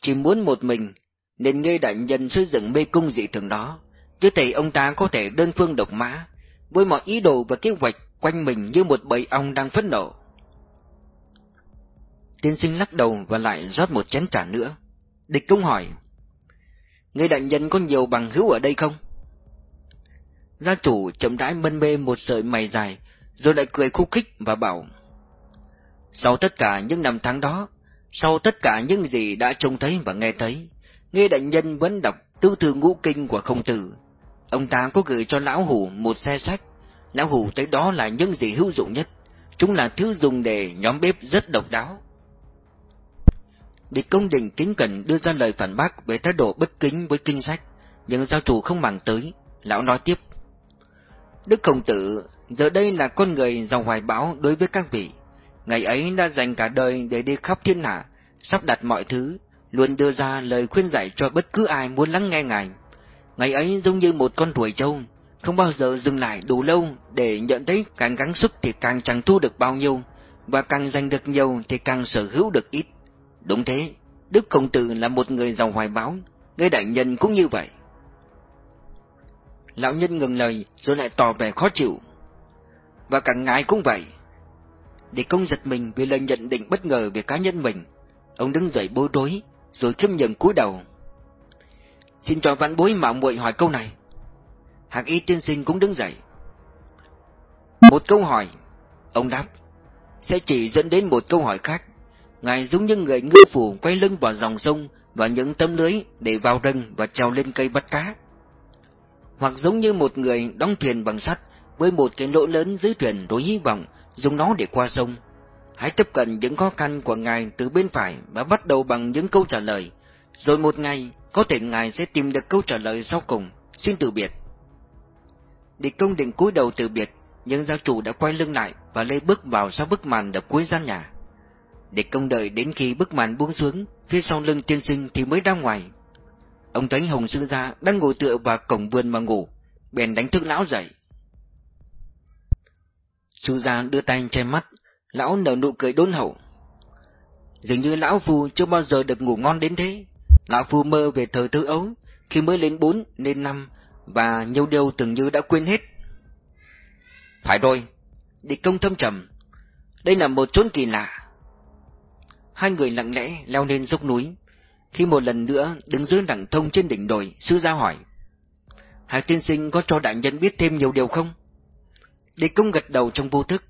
Chỉ muốn một mình, nên nghe đại nhân xây dựng mê cung dị thường đó, chứ thầy ông ta có thể đơn phương độc mã, với mọi ý đồ và kế hoạch quanh mình như một bầy ong đang phẫn nộ. Tiên sinh lắc đầu và lại rót một chén trà nữa. Địch công hỏi. Ngươi đại nhân có nhiều bằng hữu ở đây không? Gia chủ chậm rãi mân mê một sợi mày dài, rồi lại cười khúc khích và bảo. Sau tất cả những năm tháng đó, sau tất cả những gì đã trông thấy và nghe thấy, nghe đại nhân vẫn đọc tư thư ngũ kinh của không tử. Ông ta có gửi cho lão hủ một xe sách, lão hủ thấy đó là những gì hữu dụng nhất, chúng là thứ dùng để nhóm bếp rất độc đáo. Địch công đình kính cẩn đưa ra lời phản bác về thái độ bất kính với kinh sách, nhưng giao chủ không màng tới, lão nói tiếp. Đức Khổng Tử giờ đây là con người giàu hoài bão đối với các vị. Ngày ấy đã dành cả đời để đi khắp thiên hạ, sắp đặt mọi thứ, luôn đưa ra lời khuyên giải cho bất cứ ai muốn lắng nghe Ngài. Ngày ấy giống như một con ruồi trâu, không bao giờ dừng lại đủ lâu để nhận thấy càng gắng sức thì càng chẳng thu được bao nhiêu, và càng giành được nhiều thì càng sở hữu được ít. Đúng thế, Đức công Tử là một người giàu hoài bão, người đại nhân cũng như vậy. Lão nhân ngừng lời rồi lại tỏ vẻ khó chịu. Và cả ngài cũng vậy. Để công giật mình vì lời nhận định bất ngờ về cá nhân mình, ông đứng dậy bối rối, rồi khiêm nhường cúi đầu. Xin cho văn bối mạo muội hỏi câu này. Hạc y tiên sinh cũng đứng dậy. Một câu hỏi, ông đáp, sẽ chỉ dẫn đến một câu hỏi khác. Ngài giống như người ngư phủ quay lưng vào dòng sông và những tấm lưới để vào rừng và trèo lên cây bắt cá hoặc giống như một người đóng thuyền bằng sắt với một cái lỗ lớn dưới thuyền đối hy vọng dùng nó để qua sông. Hãy tiếp cận những khó khăn của ngài từ bên phải và bắt đầu bằng những câu trả lời, rồi một ngày có thể ngài sẽ tìm được câu trả lời sau cùng. Xin từ biệt. Địch công định cúi đầu từ biệt, nhưng giáo chủ đã quay lưng lại và lê bước vào sau bức màn đập cuối gian nhà. Địch công đợi đến khi bức màn buông xuống, phía sau lưng tiên sinh thì mới ra ngoài. Ông thấy Hồng Sư Gia đang ngồi tựa vào cổng vườn mà ngủ, bèn đánh thức lão dậy. Sư Gia đưa tay che mắt, lão nở nụ cười đôn hậu. Dường như lão phu chưa bao giờ được ngủ ngon đến thế. Lão phu mơ về thời thơ ấu, khi mới lên bốn, lên năm, và nhiều điều tưởng như đã quên hết. Phải rồi, địch công thâm trầm. Đây là một chốn kỳ lạ. Hai người lặng lẽ leo lên dốc núi. Khi một lần nữa đứng dưới đẳng thông trên đỉnh đồi, sư gia hỏi. Hạc tiên sinh có cho đại nhân biết thêm nhiều điều không? Địch công gật đầu trong vô thức.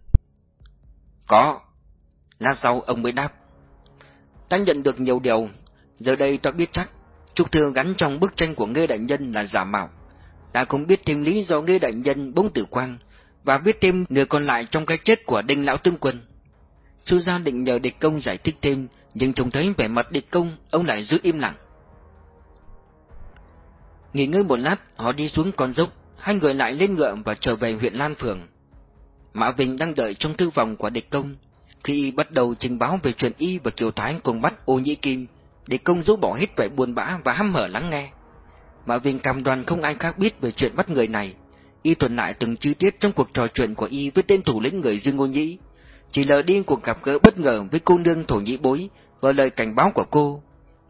Có. Lát sau ông mới đáp. Ta nhận được nhiều điều, giờ đây ta biết chắc. Trúc thư gắn trong bức tranh của Nghê Đại Nhân là giả mạo. Ta cũng biết thêm lý do Nghê Đại Nhân bỗng tử quang, và biết thêm nửa còn lại trong cái chết của Đinh Lão Tương Quân. Sư gia định nhờ địch công giải thích thêm, nhưng trông thấy vẻ mặt địch công, ông lại giữ im lặng. Nghỉ ngơi một lát, họ đi xuống con dốc, hai người lại lên ngựa và trở về huyện Lan Phường. Mã Vinh đang đợi trong thư phòng của địch công. Khi bắt đầu trình báo về chuyện y và Kiều Thái cùng bắt ô nhĩ kim, địch công rũ bỏ hết vẻ buồn bã và hăm hở lắng nghe. Mã Vinh cam đoan không ai khác biết về chuyện bắt người này. Y tuần lại từng chi tiết trong cuộc trò chuyện của Y với tên thủ lĩnh người Dương Ngô Nhĩ. Chỉ lờ đi cuộc gặp gỡ bất ngờ với cô nương thổ nhĩ bối và lời cảnh báo của cô.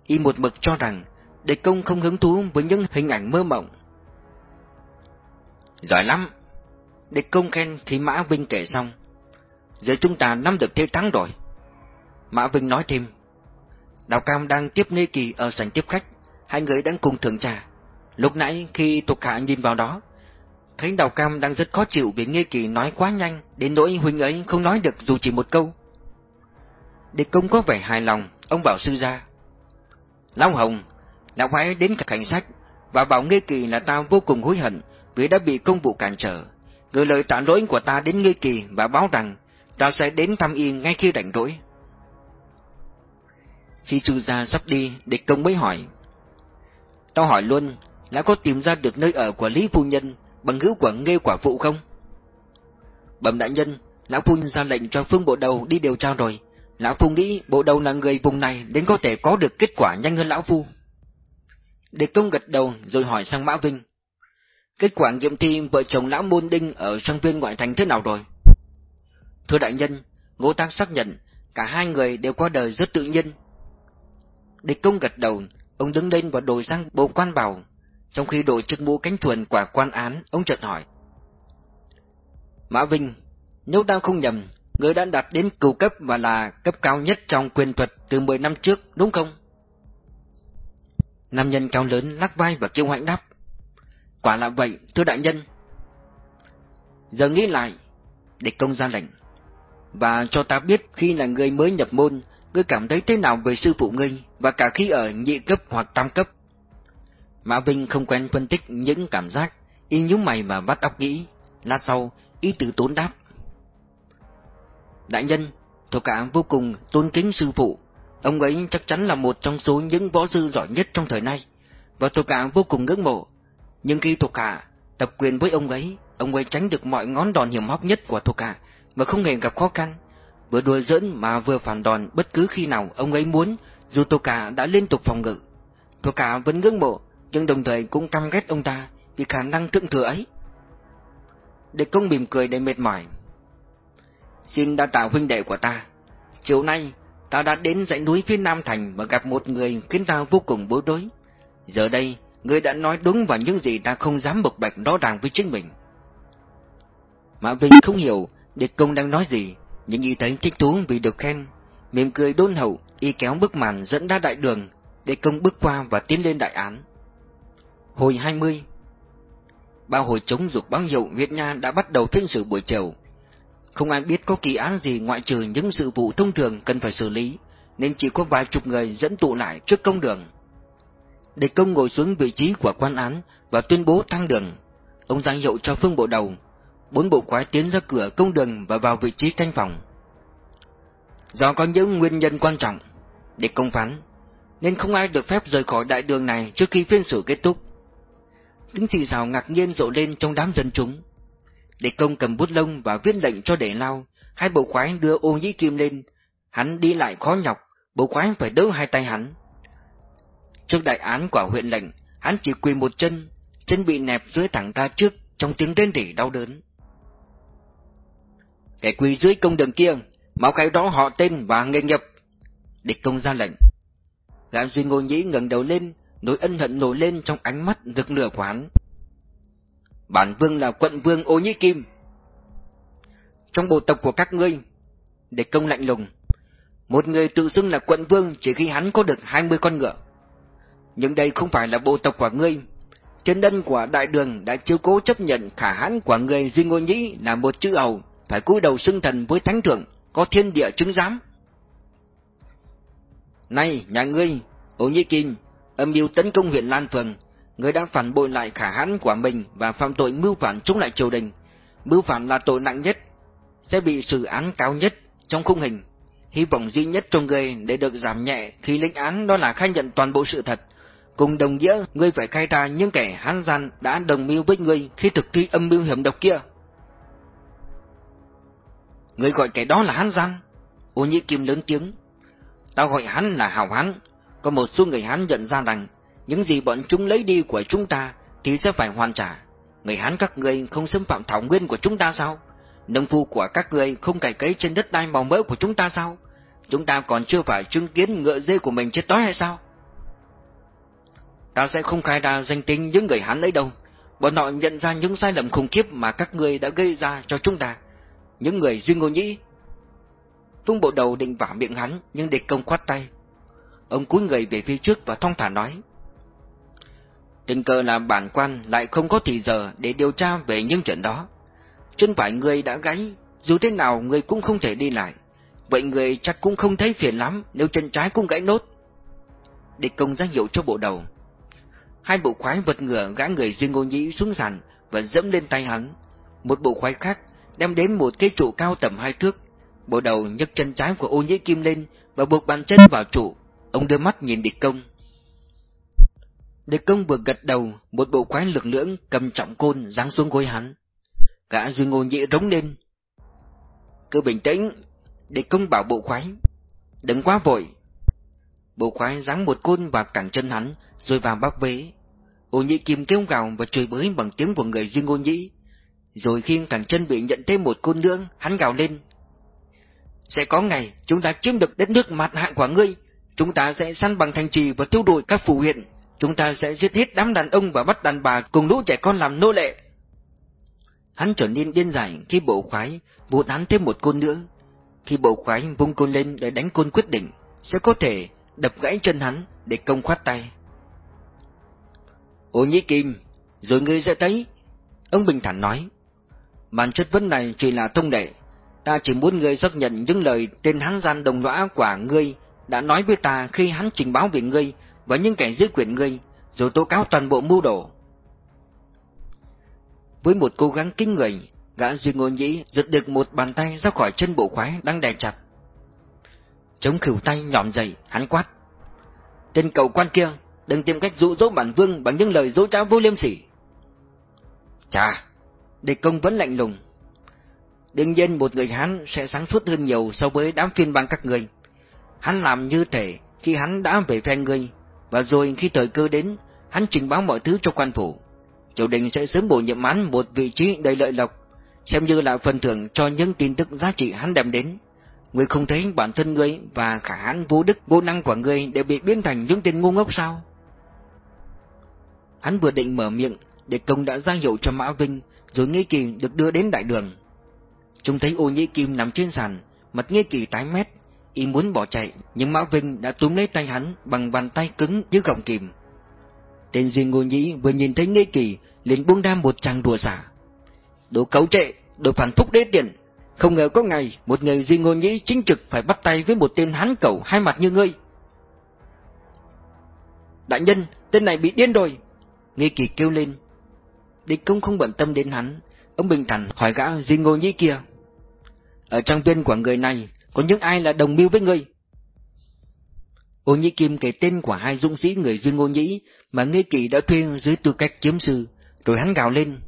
Y một mực cho rằng địch công không hứng thú với những hình ảnh mơ mộng. Giỏi lắm! Địch công khen khi Mã Vinh kể xong. Giờ chúng ta nắm được thế thắng rồi. Mã Vinh nói thêm. Đào Cam đang tiếp Nghê Kỳ ở sảnh tiếp khách, hai người đang cùng thưởng trà. Lúc nãy khi thuộc hạ nhìn vào đó, thấy Đào Cam đang rất khó chịu vì Nghê Kỳ nói quá nhanh, đến nỗi huynh ấy không nói được dù chỉ một câu. Địch công có vẻ hài lòng, ông bảo sư ra. long Hồng, lão hãy đến cả cảnh sách, và bảo Nghê Kỳ là ta vô cùng hối hận vì đã bị công vụ cản trở. Gửi lời tạ lỗi của ta đến ngươi Kỳ và báo rằng ta sẽ đến thăm y ngay khi rảnh rỗi. Khi chu gia sắp đi, địch công mới hỏi. Tao hỏi luôn, lão có tìm ra được nơi ở của Lý Phu Nhân bằng hữu của Nghê Quả Phụ không? Bẩm đại nhân, lão Phu Nhân ra lệnh cho phương bộ đầu đi điều tra rồi. Lão Phu nghĩ bộ đầu là người vùng này đến có thể có được kết quả nhanh hơn lão Phu. Địch công gật đầu rồi hỏi sang Mã Vinh. Kết quả nghiệm thi vợ chồng lão môn đinh ở sang viên ngoại thành thế nào rồi? Thưa đại nhân, Ngô Tăng xác nhận cả hai người đều qua đời rất tự nhiên. Địch công gật đầu, ông đứng lên và đổi sang bộ quan bảo. Trong khi đổi chức mũ cánh thuần quả quan án, ông chợt hỏi. Mã Vinh, nếu ta không nhầm, người đã đạt đến cửu cấp và là cấp cao nhất trong quyền thuật từ 10 năm trước, đúng không? Nam nhân cao lớn lắc vai và kêu hãnh đáp. Quả là vậy, thưa đại nhân. Giờ nghĩ lại, địch công ra lệnh. Và cho ta biết khi là người mới nhập môn, ngươi cảm thấy thế nào về sư phụ ngươi, và cả khi ở nhị cấp hoặc tam cấp. Mã Vinh không quen phân tích những cảm giác, y nhíu mày mà bắt óc nghĩ, lát sau, y từ tốn đáp. Đại nhân, thuộc cả vô cùng tôn kính sư phụ, ông ấy chắc chắn là một trong số những võ sư giỏi nhất trong thời nay, và thuộc cả vô cùng ngưỡng mộ. Nhưng khi thuộc hạ tập quyền với ông ấy, ông ấy tránh được mọi ngón đòn hiểm hóc nhất của thuộc hạ, mà không hề gặp khó khăn. Vừa đùa giỡn mà vừa phản đòn bất cứ khi nào ông ấy muốn, dù thuộc hạ đã liên tục phòng ngự. Thuộc hạ vẫn ngưỡng mộ, nhưng đồng thời cũng căm ghét ông ta vì khả năng thượng thừa ấy. Địch công mỉm cười đầy mệt mỏi. Xin đa tạ huynh đệ của ta. Chiều nay, ta đã đến dãy núi phía Nam Thành và gặp một người khiến ta vô cùng bối rối. Giờ đây, người đã nói đúng và những gì ta không dám bộc bạch rõ ràng với chính mình. Mã Vinh không hiểu địch công đang nói gì, nhưng y thấy thích thú vì được khen. Mỉm cười đôn hậu, y kéo bức màn dẫn ra đại đường, địch công bước qua và tiến lên đại án. Hồi 20 Bao hồi chống dục báo hiệu Việt Nha đã bắt đầu phiên xử buổi chiều. Không ai biết có kỳ án gì ngoại trừ những sự vụ thông thường cần phải xử lý, nên chỉ có vài chục người dẫn tụ lại trước công đường. Địch công ngồi xuống vị trí của quan án và tuyên bố thăng đường. Ông giang hiệu cho phương bộ đầu. Bốn bộ quái tiến ra cửa công đường và vào vị trí canh phòng. Do có những nguyên nhân quan trọng, để công phán, nên không ai được phép rời khỏi đại đường này trước khi phiên xử kết thúc. Tiếng xì xào ngạc nhiên rộ lên trong đám dân chúng. Để công cầm bút lông và viết lệnh cho để lao, hai bộ khoái đưa ô nhĩ kim lên, hắn đi lại khó nhọc, bộ khoái phải đỡ hai tay hắn. Trước đại án của huyện lệnh, hắn chỉ quỳ một chân, chân bị nẹp dưới thẳng ra trước trong tiếng rên rỉ đau đớn. Kẻ quỳ dưới công đường kia, máu khai đó họ tên và nghề nghiệp. Địch công ra lệnh. Gã Duy Ngô Nhĩ ngẩng đầu lên, nỗi ân hận nổi lên trong ánh mắt rực lửa quán. Bản vương là quận vương ô nhĩ kim. Trong bộ tộc của các ngươi, địch công lạnh lùng, một người tự xưng là quận vương chỉ khi hắn có được hai mươi con ngựa. Nhưng đây không phải là bộ tộc của ngươi. Trên đất của đại đường đã chiếu cố chấp nhận khả hãn của người Duy Ngô Nhĩ là một chữ hầu, phải cúi đầu xưng thần với thánh thượng, có thiên địa chứng giám. Này, nhà ngươi, Ô Nhĩ Kim, âm mưu tấn công huyện Lan Phường, ngươi đã phản bội lại khả hãn của mình và phạm tội mưu phản chống lại triều đình. Mưu phản là tội nặng nhất, sẽ bị xử án cao nhất trong khung hình. Hy vọng duy nhất trong ngươi để được giảm nhẹ khi lĩnh án đó là khai nhận toàn bộ sự thật. Cùng đồng nghĩa, ngươi phải khai ra những kẻ hán gian đã đồng mưu với ngươi khi thực thi âm mưu hiểm độc kia. Ngươi gọi kẻ đó là hán gian. Ô Nhĩ Kim lớn tiếng. Tao gọi hắn là hào hán. Có một số người hán nhận ra rằng những gì bọn chúng lấy đi của chúng ta thì sẽ phải hoàn trả. Người hán các ngươi không xâm phạm thảo nguyên của chúng ta sao? Nông phu của các ngươi không cày cấy trên đất đai màu mỡ của chúng ta sao? Chúng ta còn chưa phải chứng kiến ngựa dê của mình chết đói hay sao? Ta sẽ không khai ra danh tính những người Hán ấy đâu. Bọn họ nhận ra những sai lầm khủng khiếp mà các ngươi đã gây ra cho chúng ta. Những người duy ngô nhĩ. Phương bộ đầu định vả miệng hắn, nhưng địch công khoát tay. Ông cúi người về phía trước và thong thả nói. Tình cờ là bản quan lại không có thì giờ để điều tra về những chuyện đó. Chân phải người đã gãy, dù thế nào người cũng không thể đi lại. Vậy người chắc cũng không thấy phiền lắm nếu chân trái cũng gãy nốt. Địch công ra hiệu cho bộ đầu. Hai bộ khoái vật ngựa gã người Duy Ngô Nhĩ xuống sàn và dẫm lên tay hắn. Một bộ khoái khác đem đến một cái trụ cao tầm hai thước. Bộ đầu nhấc chân trái của ô nhĩ kim lên và buộc bàn chân vào trụ. Ông đưa mắt nhìn địch công. Địch công vừa gật đầu, một bộ khoái lực lưỡng cầm trọng côn giáng xuống gối hắn. Gã Duy Ngô Nhĩ rống lên. Cứ bình tĩnh, địch công bảo bộ khoái. Đừng quá vội. Bộ khoái giáng một côn vào cẳng chân hắn, rồi vào bác vế. Ô nhĩ kim kêu gào và chửi bới bằng tiếng của người Duy Ngô Nhĩ. Rồi khi cẳng chân bị nhận thêm một côn nữa, hắn gào lên. Sẽ có ngày chúng ta chiếm được đất nước mặt hạng của ngươi. Chúng ta sẽ săn bằng thành trì và tiêu đuổi các phủ huyện. Chúng ta sẽ giết hết đám đàn ông và bắt đàn bà cùng lũ trẻ con làm nô lệ. Hắn trở nên điên dại khi bộ khoái buộc hắn thêm một côn nữa. Khi bộ khoái vung côn lên để đánh côn quyết định, sẽ có thể đập gãy chân hắn để công khoát tay. Ô Nhĩ Kim, rồi ngươi sẽ thấy. Ông Bình Thản nói. Bản chất vấn này chỉ là thông đệ. Ta chỉ muốn ngươi xác nhận những lời tên hắn gian đồng lõa của ngươi đã nói với ta khi hắn trình báo về ngươi và những kẻ giữ quyền ngươi, rồi tố cáo toàn bộ mưu đồ. Với một cố gắng kinh người, gã Duy Ngô Nhĩ giật được một bàn tay ra khỏi chân bộ khoái đang đè chặt. Chống khỉu tay nhọn dày, hắn quát. Tên cầu quan kia, đừng tìm cách dụ dỗ bản vương bằng những lời dỗ trá vô liêm sỉ. Chà, địch công vẫn lạnh lùng. Đương nhiên một người Hán sẽ sáng suốt hơn nhiều so với đám phiên bang các người. Hắn làm như thể khi hắn đã về phe ngươi, và rồi khi thời cơ đến, hắn trình báo mọi thứ cho quan phủ. Triều đình sẽ sớm bổ nhiệm hắn một vị trí đầy lợi lộc, xem như là phần thưởng cho những tin tức giá trị hắn đem đến. Ngươi không thấy bản thân ngươi và khả hãn vô đức vô năng của ngươi đều bị biến thành những tên ngu ngốc sao? Hắn vừa định mở miệng, để công đã ra hiệu cho Mã Vinh, rồi nghi Kỳ được đưa đến đại đường. Chúng thấy ô nhĩ kim nằm trên sàn, mặt nghi Kỳ tái mét, y muốn bỏ chạy, nhưng Mã Vinh đã túm lấy tay hắn bằng bàn tay cứng như gọng kìm. Tên Duy Ngô Nhĩ vừa nhìn thấy nghi Kỳ, liền buông ra một tràng đùa xả. Đồ cấu trệ, đồ phản phúc đế tiện, không ngờ có ngày một người Duy Ngô Nhĩ chính trực phải bắt tay với một tên hán cẩu hai mặt như ngươi. Đại nhân, tên này bị điên rồi. Nghi kỳ kêu lên. Địch công không bận tâm đến hắn, ông bình thản hỏi gã Duy Ngô Nhĩ kia. Ở trong viên của người này, có những ai là đồng mưu với ngươi? Ô Nhĩ Kim kể tên của hai dũng sĩ người Duy Ngô Nhĩ mà Nghi Kỳ đã thuê dưới tư cách chiếm sư, rồi hắn gào lên.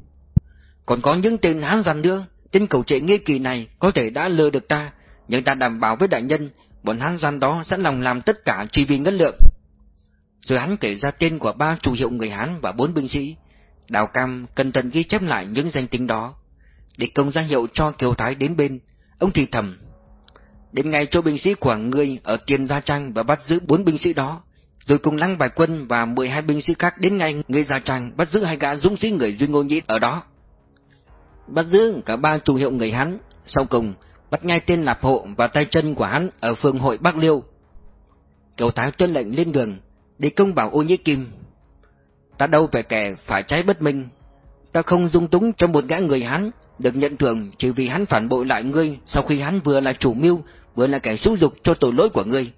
Còn có những tên hán dằn nữa, tên cầu trệ Nghi Kỳ này có thể đã lừa được ta, nhưng ta đảm bảo với đại nhân, bọn hán gian đó sẵn lòng làm tất cả chỉ vì ngất lượng rồi hắn kể ra tên của ba chủ hiệu người Hán và bốn binh sĩ. Đào Cam cẩn thận ghi chép lại những danh tính đó. Địch công ra hiệu cho Kiều Thái đến bên, ông thì thầm. đến ngay chỗ binh sĩ của ngươi ở Tiền Gia Trang và bắt giữ bốn binh sĩ đó, rồi cùng Lăng Bài Quân và 12 binh sĩ khác đến ngay người Gia Trang bắt giữ hai gã dũng sĩ người Duy Ngô Nhĩ ở đó. Bắt giữ cả ba chủ hiệu người Hán, sau cùng bắt ngay tên Lạp Hộ và tay chân của hắn ở phường hội Bắc Liêu. Kiều Thái tuân lệnh lên đường, để công bảo ô nhĩ kim. Ta đâu phải kẻ phải trái bất minh, ta không dung túng cho một gã người hắn được nhận thưởng chỉ vì hắn phản bội lại ngươi sau khi hắn vừa là chủ mưu, vừa là kẻ xúi dục cho tội lỗi của ngươi.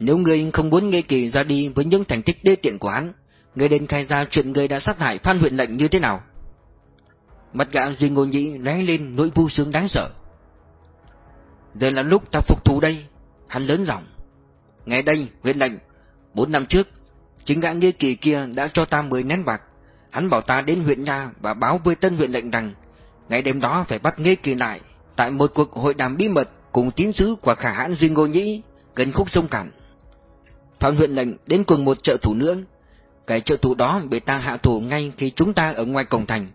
Nếu ngươi không muốn nghe kỳ ra đi với những thành tích đê tiện của hắn, ngươi đến khai ra chuyện ngươi đã sát hại Phan huyện lệnh như thế nào. Mặt gã Duy Ngô Nhĩ lóe lên nỗi vui sướng đáng sợ. Giờ là lúc ta phục thù đây, hắn lớn giọng. Nghe đây, huyện lệnh, bốn năm trước, chính gã nghĩa kỳ kia đã cho ta mười nén bạc. Hắn bảo ta đến huyện nha và báo với tân huyện lệnh rằng, ngày đêm đó phải bắt nghĩa kỳ lại, tại một cuộc hội đàm bí mật cùng tín sứ của khả hãn Duy Ngô Nhĩ, gần khúc sông Cản. Phạm huyện lệnh đến cùng một trợ thủ nữa. Cái trợ thủ đó bị ta hạ thủ ngay khi chúng ta ở ngoài cổng thành.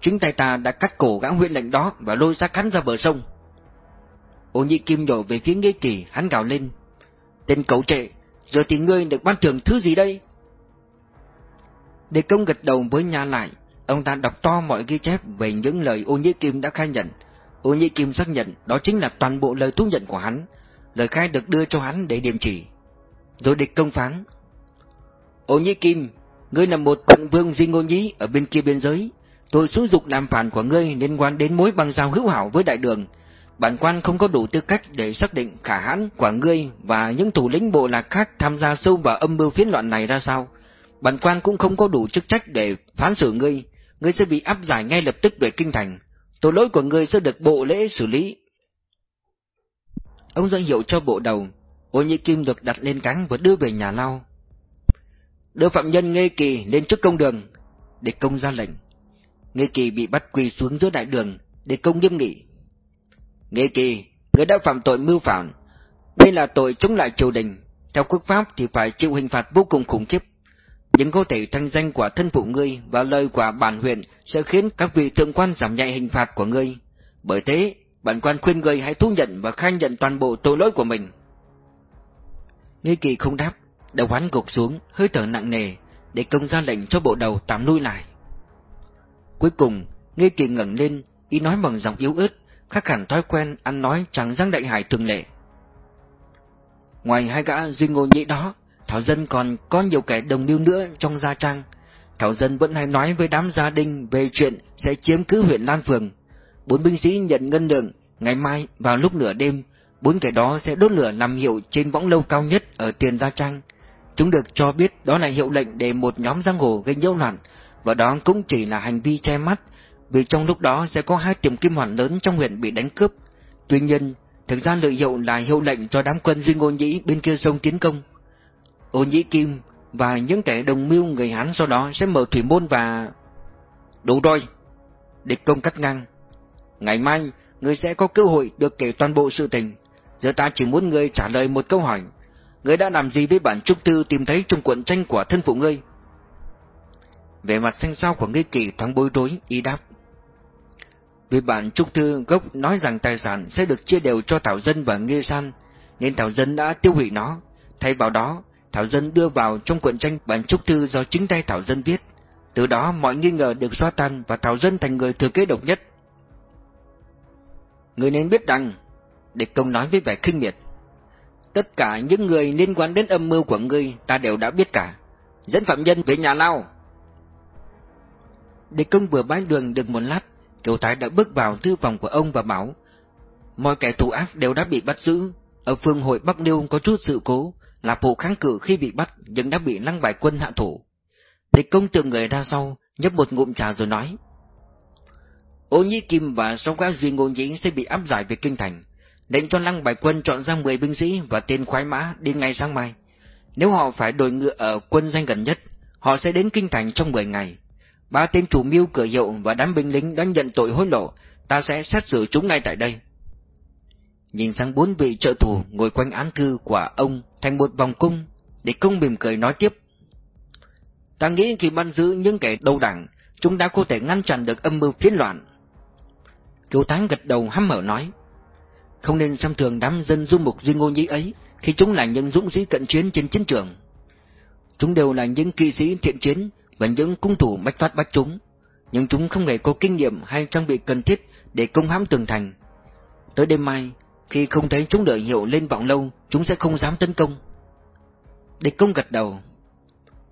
Chính tay ta đã cắt cổ gã huyện lệnh đó và lôi xác hắn ra bờ sông. Ô nhị kim nhổ về phía nghĩa kỳ, hắn gào lên. Tên cậu trệ, giờ thì ngươi được ban thưởng thứ gì đây? Đề công gật đầu với nhà lại, ông ta đọc to mọi ghi chép về những lời ô nhĩ kim đã khai nhận. Ô nhĩ kim xác nhận đó chính là toàn bộ lời thú nhận của hắn, lời khai được đưa cho hắn để điểm chỉ. Rồi địch công phán. Ô nhĩ kim, ngươi là một quận vương Duy Ngô Nhĩ ở bên kia biên giới. Tôi xúi dục làm phản của ngươi liên quan đến mối băng giao hữu hảo với đại đường, bản quan không có đủ tư cách để xác định khả hãn của ngươi và những thủ lĩnh bộ lạc khác tham gia sâu vào âm mưu phiến loạn này ra sao. Bản quan cũng không có đủ chức trách để phán xử ngươi, ngươi sẽ bị áp giải ngay lập tức về kinh thành. Tội lỗi của ngươi sẽ được bộ lễ xử lý. Ông ra hiệu cho bộ đầu, ô nhị kim được đặt lên cáng và đưa về nhà lao. Đưa phạm nhân Nghê Kỳ lên trước công đường, để công ra lệnh. Nghê Kỳ bị bắt quỳ xuống giữa đại đường, để công nghiêm nghị. Nghệ kỳ, người đã phạm tội mưu phản. Đây là tội chống lại triều đình. Theo quốc pháp thì phải chịu hình phạt vô cùng khủng khiếp. Nhưng có thể thanh danh của thân phụ ngươi và lời của bản huyện sẽ khiến các vị thượng quan giảm nhẹ hình phạt của ngươi. Bởi thế, bản quan khuyên ngươi hãy thú nhận và khai nhận toàn bộ tội lỗi của mình. Nghi kỳ không đáp, đầu hắn gục xuống, hơi thở nặng nề, để công ra lệnh cho bộ đầu tạm lui lại. Cuối cùng, Nghi kỳ ngẩng lên, ý nói bằng giọng yếu ớt, khác hẳn thói quen ăn nói chẳng răng đại hải thường lệ. Ngoài hai gã duy ngô nhĩ đó, Thảo Dân còn có nhiều kẻ đồng mưu nữa trong gia trang. Thảo Dân vẫn hay nói với đám gia đình về chuyện sẽ chiếm cứ huyện Lan Phường. Bốn binh sĩ nhận ngân lượng, ngày mai vào lúc nửa đêm, bốn kẻ đó sẽ đốt lửa làm hiệu trên võng lâu cao nhất ở tiền gia trang. Chúng được cho biết đó là hiệu lệnh để một nhóm giang hồ gây nhiễu loạn, và đó cũng chỉ là hành vi che mắt vì trong lúc đó sẽ có hai tiệm kim hoàn lớn trong huyện bị đánh cướp. Tuy nhiên, thực ra lợi hiệu là hiệu lệnh cho đám quân Duy Ngô Nhĩ bên kia sông tiến công. Ô Nhĩ Kim và những kẻ đồng mưu người Hán sau đó sẽ mở thủy môn và... Đủ rồi! Địch công cắt ngang. Ngày mai, người sẽ có cơ hội được kể toàn bộ sự tình. Giờ ta chỉ muốn người trả lời một câu hỏi. người đã làm gì với bản trúc thư tìm thấy trong cuộn tranh của thân phụ ngươi? Về mặt xanh sao của nghi kỳ thoáng bối rối, y đáp. Vì bản trúc thư gốc nói rằng tài sản sẽ được chia đều cho Thảo Dân và Nghê San, nên Thảo Dân đã tiêu hủy nó. Thay vào đó, Thảo Dân đưa vào trong cuộn tranh bản trúc thư do chính tay Thảo Dân viết. Từ đó mọi nghi ngờ được xóa tan và Thảo Dân thành người thừa kế độc nhất. Người nên biết rằng, địch công nói với vẻ khinh miệt, tất cả những người liên quan đến âm mưu của ngươi ta đều đã biết cả. Dẫn phạm nhân về nhà lao. Địch công vừa bái đường được một lát, Kiều Thái đã bước vào thư phòng của ông và bảo, Mọi kẻ thù ác đều đã bị bắt giữ. Ở phương hội Bắc Liêu có chút sự cố, Là phụ kháng cự khi bị bắt Nhưng đã bị lăng bài quân hạ thủ. Địch công tượng người ra sau, nhấp một ngụm trà rồi nói, Ô Nhĩ Kim và sáu gã duy ngôn nhĩ sẽ bị áp giải về kinh thành, Lệnh cho lăng bài quân chọn ra 10 binh sĩ Và tên khoái mã đi ngay sáng mai. Nếu họ phải đổi ngựa ở quân danh gần nhất, Họ sẽ đến kinh thành trong 10 ngày. Ba tên chủ mưu cửa hiệu và đám binh lính đã nhận tội hối lộ, ta sẽ xét xử chúng ngay tại đây. Nhìn sang bốn vị trợ thủ ngồi quanh án thư của ông thành một vòng cung, để công mỉm cười nói tiếp. Ta nghĩ khi bắt giữ những kẻ đầu đảng, chúng ta có thể ngăn chặn được âm mưu phiến loạn. Kiều Thắng gật đầu hăm mở nói. không nên xem thường đám dân du mục Duy Ngô Nhĩ ấy, khi chúng là những dũng sĩ cận chiến trên chiến trường. Chúng đều là những kỵ sĩ thiện chiến và những cung thủ bách phát bách chúng, nhưng chúng không hề có kinh nghiệm hay trang bị cần thiết để công hãm tường thành. Tới đêm mai, khi không thấy chúng đợi hiệu lên vọng lâu, chúng sẽ không dám tấn công. Địch công gật đầu.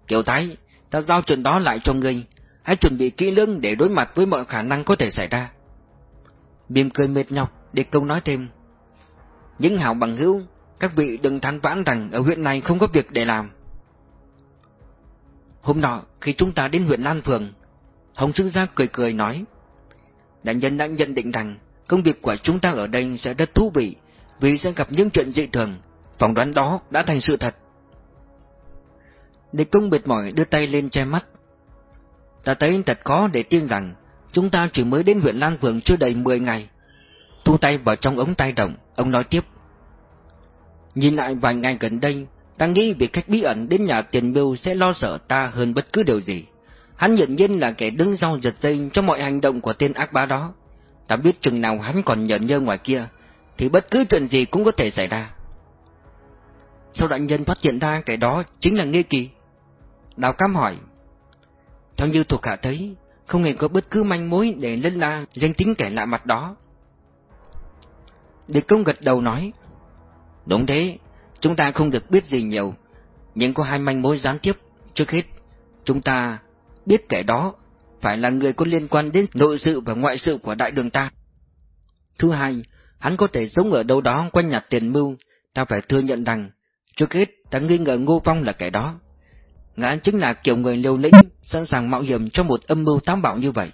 Kiều Thái, ta giao chuyện đó lại cho ngươi, hãy chuẩn bị kỹ lưỡng để đối mặt với mọi khả năng có thể xảy ra. Biêm cười mệt nhọc, địch công nói thêm. Những hảo bằng hữu, các vị đừng than vãn rằng ở huyện này không có việc để làm. Hôm nọ, khi chúng ta đến huyện Lan Phường, Hồng Sư Gia cười cười nói, Đại nhân đã nhận định rằng công việc của chúng ta ở đây sẽ rất thú vị vì sẽ gặp những chuyện dị thường, phỏng đoán đó đã thành sự thật. Địch công mệt mỏi đưa tay lên che mắt. Ta thấy thật khó để tin rằng chúng ta chỉ mới đến huyện Lan Phường chưa đầy 10 ngày. Thu tay vào trong ống tay đồng, ông nói tiếp. Nhìn lại vài ngày gần đây, ta nghĩ việc khách bí ẩn đến nhà tiền bưu sẽ lo sợ ta hơn bất cứ điều gì. Hắn nhận nhiên là kẻ đứng sau giật dây cho mọi hành động của tên ác bá đó. Ta biết chừng nào hắn còn nhận nhơ ngoài kia, thì bất cứ chuyện gì cũng có thể xảy ra. Sau đại nhân phát hiện ra kẻ đó chính là Nghê Kỳ. Đào Cam hỏi. Theo như thuộc hạ thấy, không hề có bất cứ manh mối để lân la danh tính kẻ lạ mặt đó. Địch công gật đầu nói. Đúng thế, chúng ta không được biết gì nhiều, nhưng có hai manh mối gián tiếp. Trước hết, chúng ta biết kẻ đó phải là người có liên quan đến nội sự và ngoại sự của đại đường ta. Thứ hai, hắn có thể sống ở đâu đó quanh nhặt tiền mưu, ta phải thừa nhận rằng, trước hết ta nghi ngờ Ngô Phong là kẻ đó. Ngã chính là kiểu người liều lĩnh, sẵn sàng mạo hiểm cho một âm mưu táo bạo như vậy,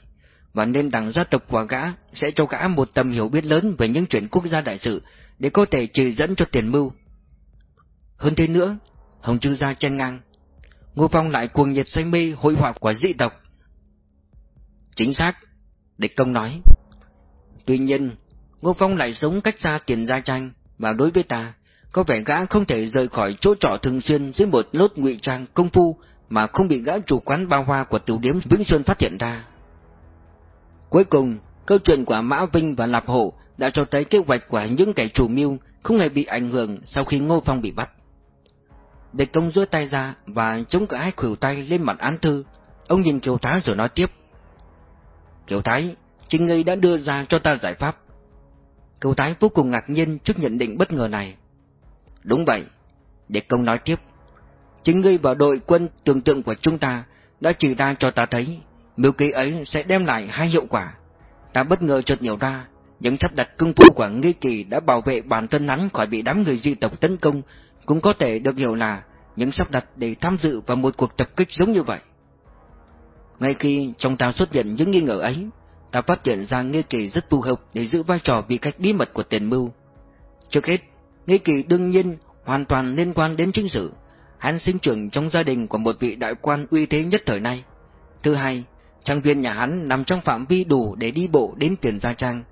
và nên rằng gia tộc của gã sẽ cho gã một tầm hiểu biết lớn về những chuyện quốc gia đại sự, để có thể chỉ dẫn cho tiền mưu. Hơn thế nữa, Hồng Trư Gia chen ngang, Ngô Phong lại cuồng nhiệt say mê hội họa của dị tộc. Chính xác, địch công nói. Tuy nhiên, Ngô Phong lại sống cách xa tiền gia tranh, và đối với ta, có vẻ gã không thể rời khỏi chỗ trọ thường xuyên dưới một lốt ngụy trang công phu mà không bị gã chủ quán bao hoa của tiểu điếm Vĩnh Xuân phát hiện ra. Cuối cùng, câu chuyện của Mã Vinh và Lạp Hộ đã cho thấy kế hoạch của những kẻ chủ mưu không hề bị ảnh hưởng sau khi Ngô Phong bị bắt. Địch công duỗi tay ra và chống cả hai khuỷu tay lên mặt án thư. Ông nhìn Kiều Thái rồi nói tiếp. Kiều Thái, chính ngươi đã đưa ra cho ta giải pháp. Kiều Thái vô cùng ngạc nhiên trước nhận định bất ngờ này. Đúng vậy. Địch công nói tiếp. Chính ngươi và đội quân tưởng tượng của chúng ta đã chỉ ra cho ta thấy mưu kế ấy sẽ đem lại hai hiệu quả. Ta bất ngờ chợt hiểu ra, những sắp đặt công phu của Nghi Kỳ đã bảo vệ bản thân hắn khỏi bị đám người di tộc tấn công cũng có thể được hiểu là những sắp đặt để tham dự vào một cuộc tập kích giống như vậy. Ngay khi trong ta xuất hiện những nghi ngờ ấy, ta phát hiện ra Nghê Kỳ rất phù hợp để giữ vai trò vị cách bí mật của tiền mưu. Trước hết, Nghê Kỳ đương nhiên hoàn toàn liên quan đến chính sự, hắn sinh trưởng trong gia đình của một vị đại quan uy thế nhất thời nay. Thứ hai, trang viên nhà hắn nằm trong phạm vi đủ để đi bộ đến tiền gia trang,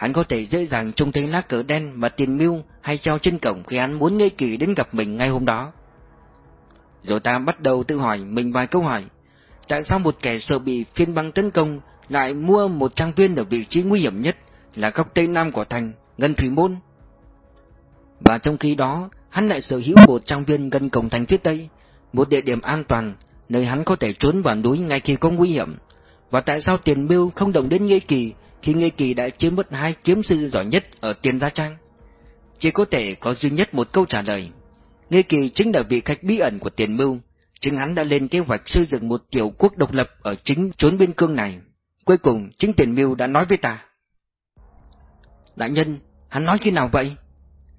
hắn có thể dễ dàng trông thấy lá cờ đen và tiền mưu hay treo trên cổng khi hắn muốn ngây Kỳ đến gặp mình ngay hôm đó. Rồi ta bắt đầu tự hỏi mình vài câu hỏi. Tại sao một kẻ sợ bị phiên băng tấn công lại mua một trang viên ở vị trí nguy hiểm nhất là góc tây nam của thành, Ngân Thủy Môn? Và trong khi đó, hắn lại sở hữu một trang viên gần cổng thành phía tây, một địa điểm an toàn, nơi hắn có thể trốn vào núi ngay khi có nguy hiểm. Và tại sao tiền mưu không động đến ngây Kỳ khi Nghê Kỳ đã chiếm mất hai kiếm sư giỏi nhất ở Tiền Gia Trang? Chỉ có thể có duy nhất một câu trả lời. Nghê Kỳ chính là vị khách bí ẩn của tiền mưu, chính hắn đã lên kế hoạch xây dựng một tiểu quốc độc lập ở chính chốn biên cương này. Cuối cùng, chính tiền mưu đã nói với ta. Đại nhân, hắn nói khi nào vậy?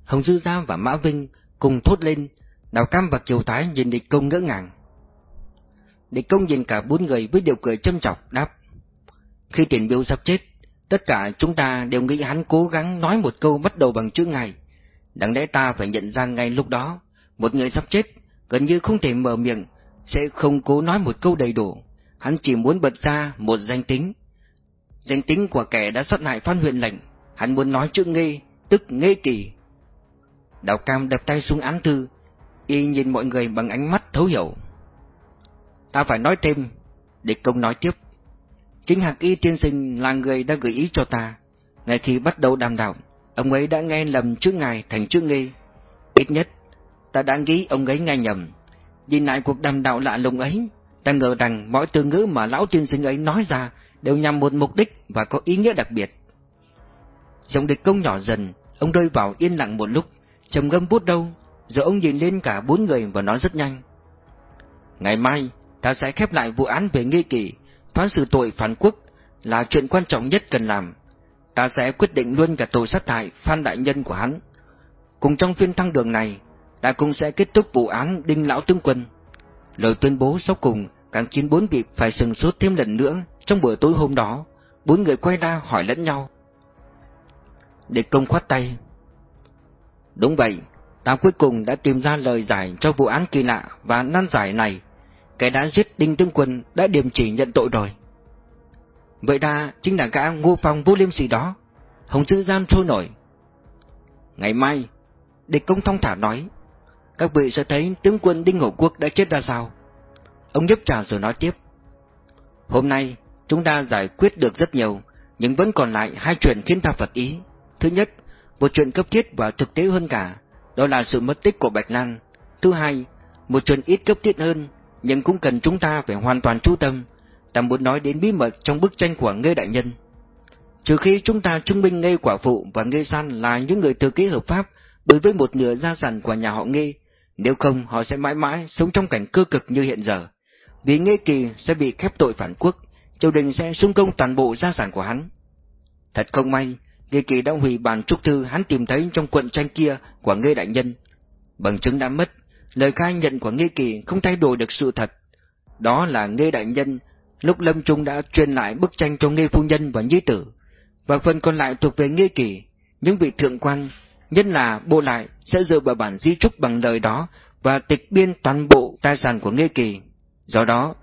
Hồng Dư Gia và Mã Vinh cùng thốt lên, Đào Cam và Kiều Thái nhìn địch công ngỡ ngàng. Địch công nhìn cả bốn người với điều cười châm chọc, đáp. Khi tiền mưu sắp chết, tất cả chúng ta đều nghĩ hắn cố gắng nói một câu bắt đầu bằng chữ ngày. Đáng lẽ ta phải nhận ra ngay lúc đó, một người sắp chết, gần như không thể mở miệng, sẽ không cố nói một câu đầy đủ. Hắn chỉ muốn bật ra một danh tính. Danh tính của kẻ đã sát hại Phan huyện lệnh. Hắn muốn nói chữ nghi, tức nghê kỳ. Đào Cam đặt tay xuống án thư, y nhìn mọi người bằng ánh mắt thấu hiểu. Ta phải nói thêm, địch công nói tiếp. Chính Hạc Y tiên sinh là người đã gửi ý cho ta. Ngay khi bắt đầu đàm đạo, ông ấy đã nghe lầm chữ ngài thành chữ nghi. Ít nhất, ta đã nghĩ ông ấy nghe nhầm. Nhìn lại cuộc đàm đạo lạ lùng ấy, ta ngờ rằng mọi từ ngữ mà lão tiên sinh ấy nói ra đều nhằm một mục đích và có ý nghĩa đặc biệt. Giọng địch công nhỏ dần, ông rơi vào yên lặng một lúc, trầm ngâm bút đâu, rồi ông nhìn lên cả bốn người và nói rất nhanh. Ngày mai, ta sẽ khép lại vụ án về nghi kỳ phán xử tội phản quốc là chuyện quan trọng nhất cần làm. Ta sẽ quyết định luôn cả tội sát hại Phan Đại Nhân của hắn. Cùng trong phiên thăng đường này, ta cũng sẽ kết thúc vụ án Đinh Lão Tướng Quân. Lời tuyên bố sau cùng càng khiến bốn vị phải sừng sốt thêm lần nữa trong bữa tối hôm đó. Bốn người quay ra hỏi lẫn nhau. Địch công khoát tay. Đúng vậy, ta cuối cùng đã tìm ra lời giải cho vụ án kỳ lạ và nan giải này. Kẻ đã giết Đinh Tướng Quân đã điềm chỉ nhận tội rồi. Vậy ra chính là gã ngô phong vô liêm sỉ đó. Hồng Dư Gian trôi nổi. Ngày mai, địch công thông thả nói, các vị sẽ thấy tướng quân Đinh Hổ Quốc đã chết ra sao. Ông nhấp trà rồi nói tiếp. Hôm nay, chúng ta giải quyết được rất nhiều, nhưng vẫn còn lại hai chuyện khiến ta phật ý. Thứ nhất, một chuyện cấp thiết và thực tế hơn cả, đó là sự mất tích của Bạch Lan. Thứ hai, một chuyện ít cấp thiết hơn, nhưng cũng cần chúng ta phải hoàn toàn chú tâm. Ta muốn nói đến bí mật trong bức tranh của Ngê Đại Nhân. Trừ khi chúng ta chứng minh Ngê Quả Phụ và Ngê San là những người thừa kế hợp pháp đối với một nửa gia sản của nhà họ Ngê, nếu không họ sẽ mãi mãi sống trong cảnh cơ cực như hiện giờ. Vì Ngê Kỳ sẽ bị khép tội phản quốc, triều đình sẽ xung công toàn bộ gia sản của hắn. Thật không may, Ngê Kỳ đã hủy bản trúc thư hắn tìm thấy trong quận tranh kia của Ngê Đại Nhân. Bằng chứng đã mất, lời khai nhận của Nghê Kỳ không thay đổi được sự thật. Đó là Nghê Đại Nhân lúc Lâm Trung đã truyền lại bức tranh cho Nghê Phu Nhân và Nhi Tử, và phần còn lại thuộc về Nghê Kỳ, những vị thượng quan, nhất là bộ lại sẽ dựa vào bản di trúc bằng lời đó và tịch biên toàn bộ tài sản của Nghê Kỳ. Do đó,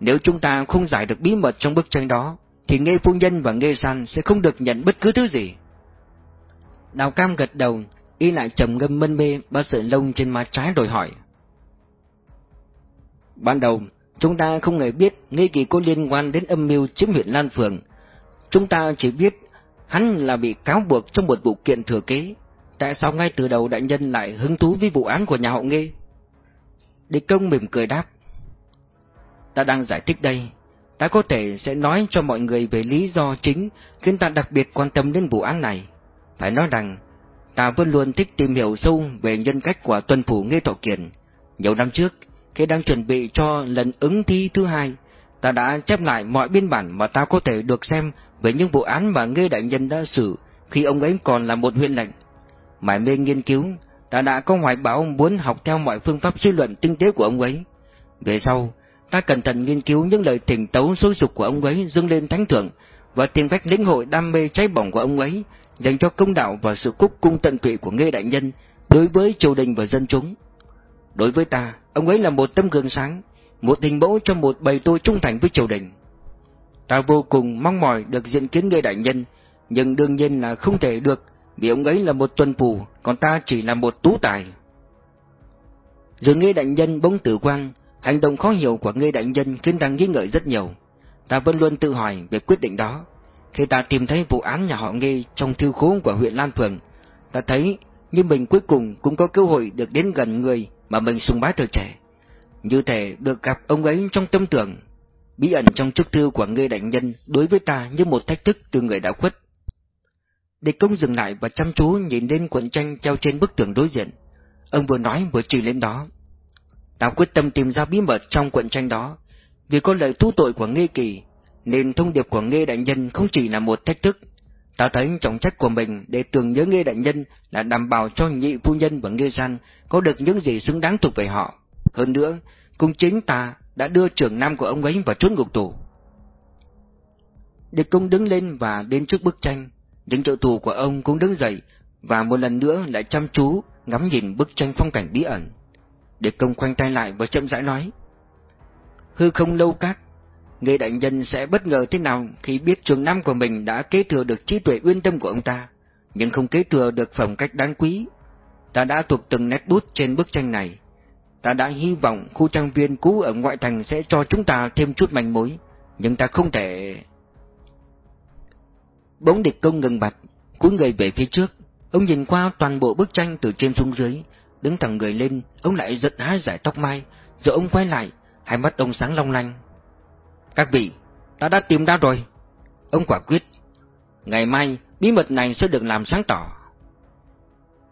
nếu chúng ta không giải được bí mật trong bức tranh đó, thì Nghê Phu Nhân và Nghê San sẽ không được nhận bất cứ thứ gì. Đào Cam gật đầu, y lại trầm ngâm mân mê ba sợi lông trên má trái rồi hỏi. Ban đầu, chúng ta không hề biết nghi Kỳ có liên quan đến âm mưu chiếm huyện Lan Phường. Chúng ta chỉ biết hắn là bị cáo buộc trong một vụ kiện thừa kế. Tại sao ngay từ đầu đại nhân lại hứng thú với vụ án của nhà họ Nghê? Địch công mỉm cười đáp. Ta đang giải thích đây. Ta có thể sẽ nói cho mọi người về lý do chính khiến ta đặc biệt quan tâm đến vụ án này. Phải nói rằng, ta vẫn luôn thích tìm hiểu sâu về nhân cách của tuân phủ Nghê Thọ Kiền. Nhiều năm trước, khi đang chuẩn bị cho lần ứng thi thứ hai, ta đã chép lại mọi biên bản mà ta có thể được xem về những vụ án mà Nghê Đại Nhân đã xử khi ông ấy còn là một huyện lệnh. Mãi mê nghiên cứu, ta đã có hoài bão muốn học theo mọi phương pháp suy luận tinh tế của ông ấy. Về sau, ta cẩn thận nghiên cứu những lời thỉnh tấu xối dục của ông ấy dâng lên thánh thượng và tìm cách lĩnh hội đam mê cháy bỏng của ông ấy dành cho công đạo và sự cúc cung tận tụy của Nghê Đại Nhân đối với triều đình và dân chúng. Đối với ta, ông ấy là một tấm gương sáng, một hình mẫu cho một bầy tôi trung thành với triều đình. Ta vô cùng mong mỏi được diện kiến Nghê Đại Nhân, nhưng đương nhiên là không thể được vì ông ấy là một tuần phù, còn ta chỉ là một tú tài. Rồi Nghê Đại Nhân bỗng tử quang, hành động khó hiểu của Nghê Đại Nhân khiến ta nghi ngợi rất nhiều. Ta vẫn luôn tự hỏi về quyết định đó. Khi ta tìm thấy vụ án nhà họ Nghê trong thư khố của huyện Lan Phường, ta thấy như mình cuối cùng cũng có cơ hội được đến gần người mà mình sùng bái thời trẻ. Như thể được gặp ông ấy trong tâm tưởng, bí ẩn trong chức thư của người đại nhân đối với ta như một thách thức từ người đã khuất. Địch công dừng lại và chăm chú nhìn lên cuộn tranh treo trên bức tường đối diện. Ông vừa nói vừa chỉ lên đó. Ta quyết tâm tìm ra bí mật trong cuộn tranh đó, vì có lời thu tội của Nghê Kỳ, nên thông điệp của Nghê Đại Nhân không chỉ là một thách thức. Ta thấy trọng trách của mình để tưởng nhớ Nghê Đại Nhân là đảm bảo cho nhị phu nhân và Nghê Gian có được những gì xứng đáng thuộc về họ. Hơn nữa, cũng chính ta đã đưa trưởng nam của ông ấy vào trốn ngục tù. Địch công đứng lên và đến trước bức tranh, những trợ tù của ông cũng đứng dậy và một lần nữa lại chăm chú ngắm nhìn bức tranh phong cảnh bí ẩn. Địch công khoanh tay lại và chậm rãi nói. Hư không lâu các, người đại nhân sẽ bất ngờ thế nào khi biết trường năm của mình đã kế thừa được trí tuệ uyên tâm của ông ta, nhưng không kế thừa được phẩm cách đáng quý. Ta đã thuộc từng nét bút trên bức tranh này, Ta đã hy vọng khu trang viên cũ ở ngoại thành sẽ cho chúng ta thêm chút manh mối, nhưng ta không thể... Bóng địch công ngừng bặt, cúi người về phía trước, Ông nhìn qua toàn bộ bức tranh từ trên xuống dưới, đứng thẳng người lên, ông lại giật hái giải tóc mai, rồi ông quay lại, hai mắt ông sáng long lanh. Các vị, ta đã tìm ra rồi. Ông quả quyết. Ngày mai, bí mật này sẽ được làm sáng tỏ.